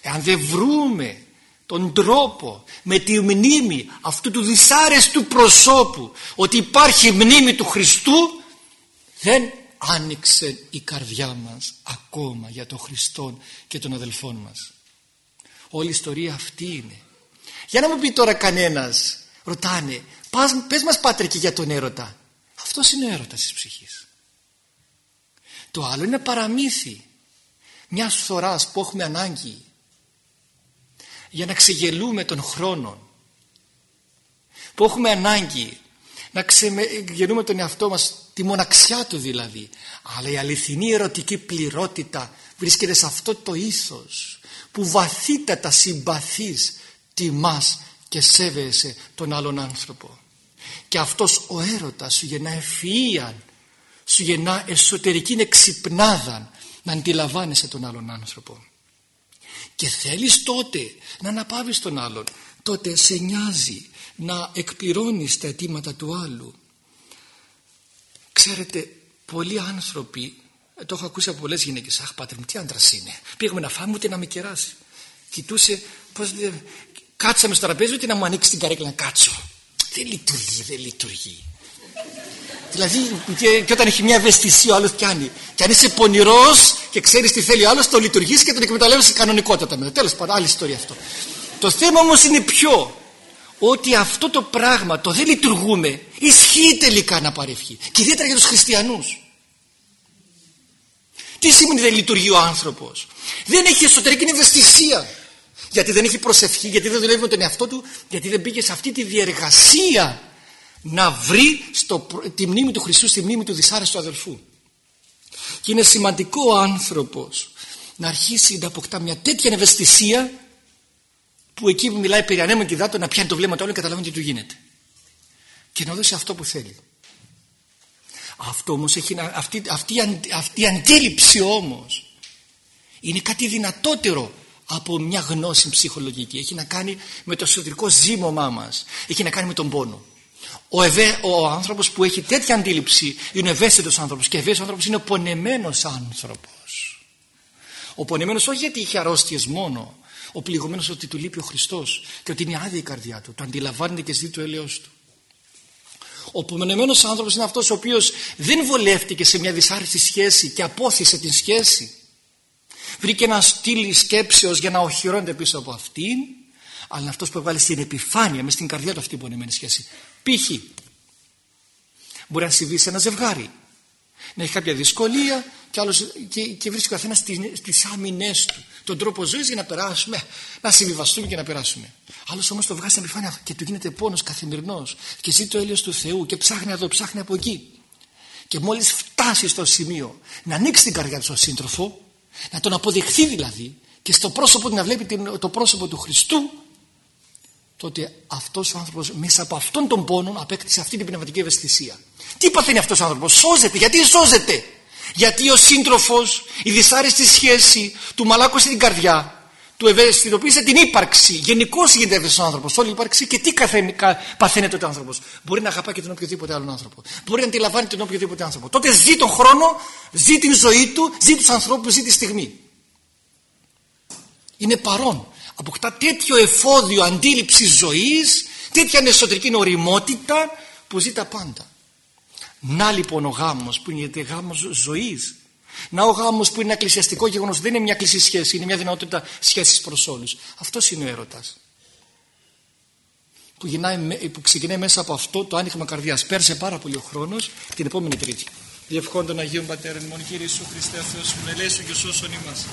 Εάν δεν βρούμε τον τρόπο με τη μνήμη αυτού του δυσάρεστου προσώπου ότι υπάρχει μνήμη του Χριστού δεν άνοιξε η καρδιά μας ακόμα για τον Χριστό και τον αδελφόν μας. Όλη η ιστορία αυτή είναι. Για να μου πει τώρα κανένας ρωτάνε πες μας πάτρε και για τον έρωτα αυτός είναι ο έρωτας της ψυχής. Το άλλο είναι παραμύθι. Μια φθοράς που έχουμε ανάγκη για να ξεγελούμε τον χρόνο που έχουμε ανάγκη να ξεγελούμε τον εαυτό μας τη μοναξιά του δηλαδή. Αλλά η αληθινή ερωτική πληρότητα βρίσκεται σε αυτό το ήθος που βαθύτατα συμπαθείς τιμάς και σέβεσαι τον άλλον άνθρωπο. Και αυτός ο έρωτας σου γεννά ευφυΐαν σου γεννά εσωτερική εξυπνάδα να αντιλαμβάνεσαι τον άλλον άνθρωπο. Και θέλεις τότε να αναπαύεις τον άλλον. Τότε σε νοιάζει να εκπληρώνεις τα αιτήματα του άλλου. Ξέρετε πολλοί άνθρωποι ε, το έχω ακούσει από πολλές γυναίκες αχ πάτερ μου τι άντρας είναι. Πήγαμε να φάμε ούτε να με κεράσει κοιτούσε πώς, κάτσαμε στο τραπέζι ούτε να μου ανοίξει την καρέκλα να κάτσω δεν λειτουργεί δεν λειτουργεί Δηλαδή και, και, όταν έχει μια ευαισθησία ο άλλος κάνει. Και αν είσαι πονηρός και ξέρεις τι θέλει ο άλλος, το λειτουργείς και τον εκμεταλλεύεσαι κανονικότατα μετά. Τέλος πάντων, άλλη ιστορία αυτό. Το θέμα όμως είναι ποιο. Ότι αυτό το πράγμα, το δεν λειτουργούμε, ισχύει τελικά να παρευχεί. Και ιδιαίτερα για τους χριστιανούς. Τι σημαίνει δεν λειτουργεί ο άνθρωπος; Δεν έχει εσωτερική ευαισθησία. Γιατί δεν έχει προσευχή, γιατί δεν δουλεύει με τον εαυτό του, γιατί δεν πήγε σε αυτή τη διεργασία να βρει στο, τη μνήμη του Χριστού στη μνήμη του δυσάρεστου αδελφού. Και είναι σημαντικό ο άνθρωπος να αρχίσει να αποκτά μια τέτοια ευαισθησία που εκεί που μιλάει περί ανέμων και δάτων να πιάνει το βλέμμα του άλλου και καταλαβαίνει τι του γίνεται. Και να δώσει αυτό που θέλει. Αυτό όμως έχει, αυτή, αυτή, αυτή η αντίληψη όμως είναι κάτι δυνατότερο από μια γνώση ψυχολογική έχει να κάνει με το εσωτερικό ζήμωμά μας έχει να κάνει με τον πόνο ο, ευέ, ο άνθρωπος που έχει τέτοια αντίληψη είναι ευαίσθητος άνθρωπος και ευαίσθητος άνθρωπος είναι ο πονεμένος άνθρωπος. Ο πονεμένος όχι γιατί είχε αρρώστιες μόνο, ο πληγωμένος ότι του λείπει ο Χριστός και ότι είναι άδεια η καρδιά του, το αντιλαμβάνεται και ζητεί το έλεος του. Ο πονεμένος άνθρωπος είναι αυτός ο οποίος δεν βολεύτηκε σε μια δυσάρεστη σχέση και απόθυσε την σχέση. Βρήκε ένα στήλι σκέψεως για να οχυρώνεται πίσω από αυτήν αλλά είναι αυτός που έβαλε στην επιφάνεια, μες στην καρδιά του αυτή η πονεμένη σχέση. Π.χ. μπορεί να συμβεί σε ένα ζευγάρι. Να έχει κάποια δυσκολία και, άλλος, και, και βρίσκει ο καθένας στις άμυνε του. Τον τρόπο ζωής για να περάσουμε, να συμβιβαστούμε και να περάσουμε. Άλλος όμως το βγάζει στην επιφάνεια και του γίνεται πόνος καθημερινός και ζει το έλεος του Θεού και ψάχνει εδώ, ψάχνει από εκεί. Και μόλις φτάσει στο σημείο να ανοίξει την καρδιά του στον σύντροφο, να τον αποδεχθεί δηλαδή και στο πρόσωπο του να βλέπει το πρόσωπο του Χριστού τότε αυτός ο άνθρωπος μέσα από αυτόν τον πόνο απέκτησε αυτή την πνευματική ευαισθησία. Τι παθαίνει αυτός ο άνθρωπος, σώζεται. Γιατί σώζεται; Γιατί ο σύντροφος, η δυσάρεστη σχέση του μαλάκωσε την καρδιά, του ευαισθητοποίησε την ύπαρξη. Γενικώς γίνεται ευαίσθητο ο άνθρωπος, όλη η ύπαρξη και τι καθένει, παθαίνεται ο άνθρωπος. Μπορεί να αγαπά και τον οποιοδήποτε άλλον άνθρωπο. Μπορεί να αντιλαμβάνει τον οποιοδήποτε άνθρωπο. Τότε ζει τον χρόνο, ζει την ζωή του, ζει τους ανθρώπους, ζει τη στιγμή. Είναι παρόν αποκτά τέτοιο εφόδιο αντίληψης ζωής τέτοια εσωτερική οριμότητα που ζει τα πάντα να λοιπόν ο γάμος που είναι γάμος ζωής να ο γάμος που είναι ένα εκκλησιαστικό γεγονός δεν είναι μια κλειστή σχέση είναι μια δυνατότητα σχέσης προς όλους αυτός είναι ο έρωτας που, που ξεκινάει μέσα από αυτό το άνοιγμα καρδιάς. Πέρασε πάρα πολύ ο χρόνος την επόμενη Τρίτη. Διευχών των Αγίων Πατέρων, mon Κύριε Ιησού Χριστέ, Θεός μου, ελέησον και σώσον ημάς.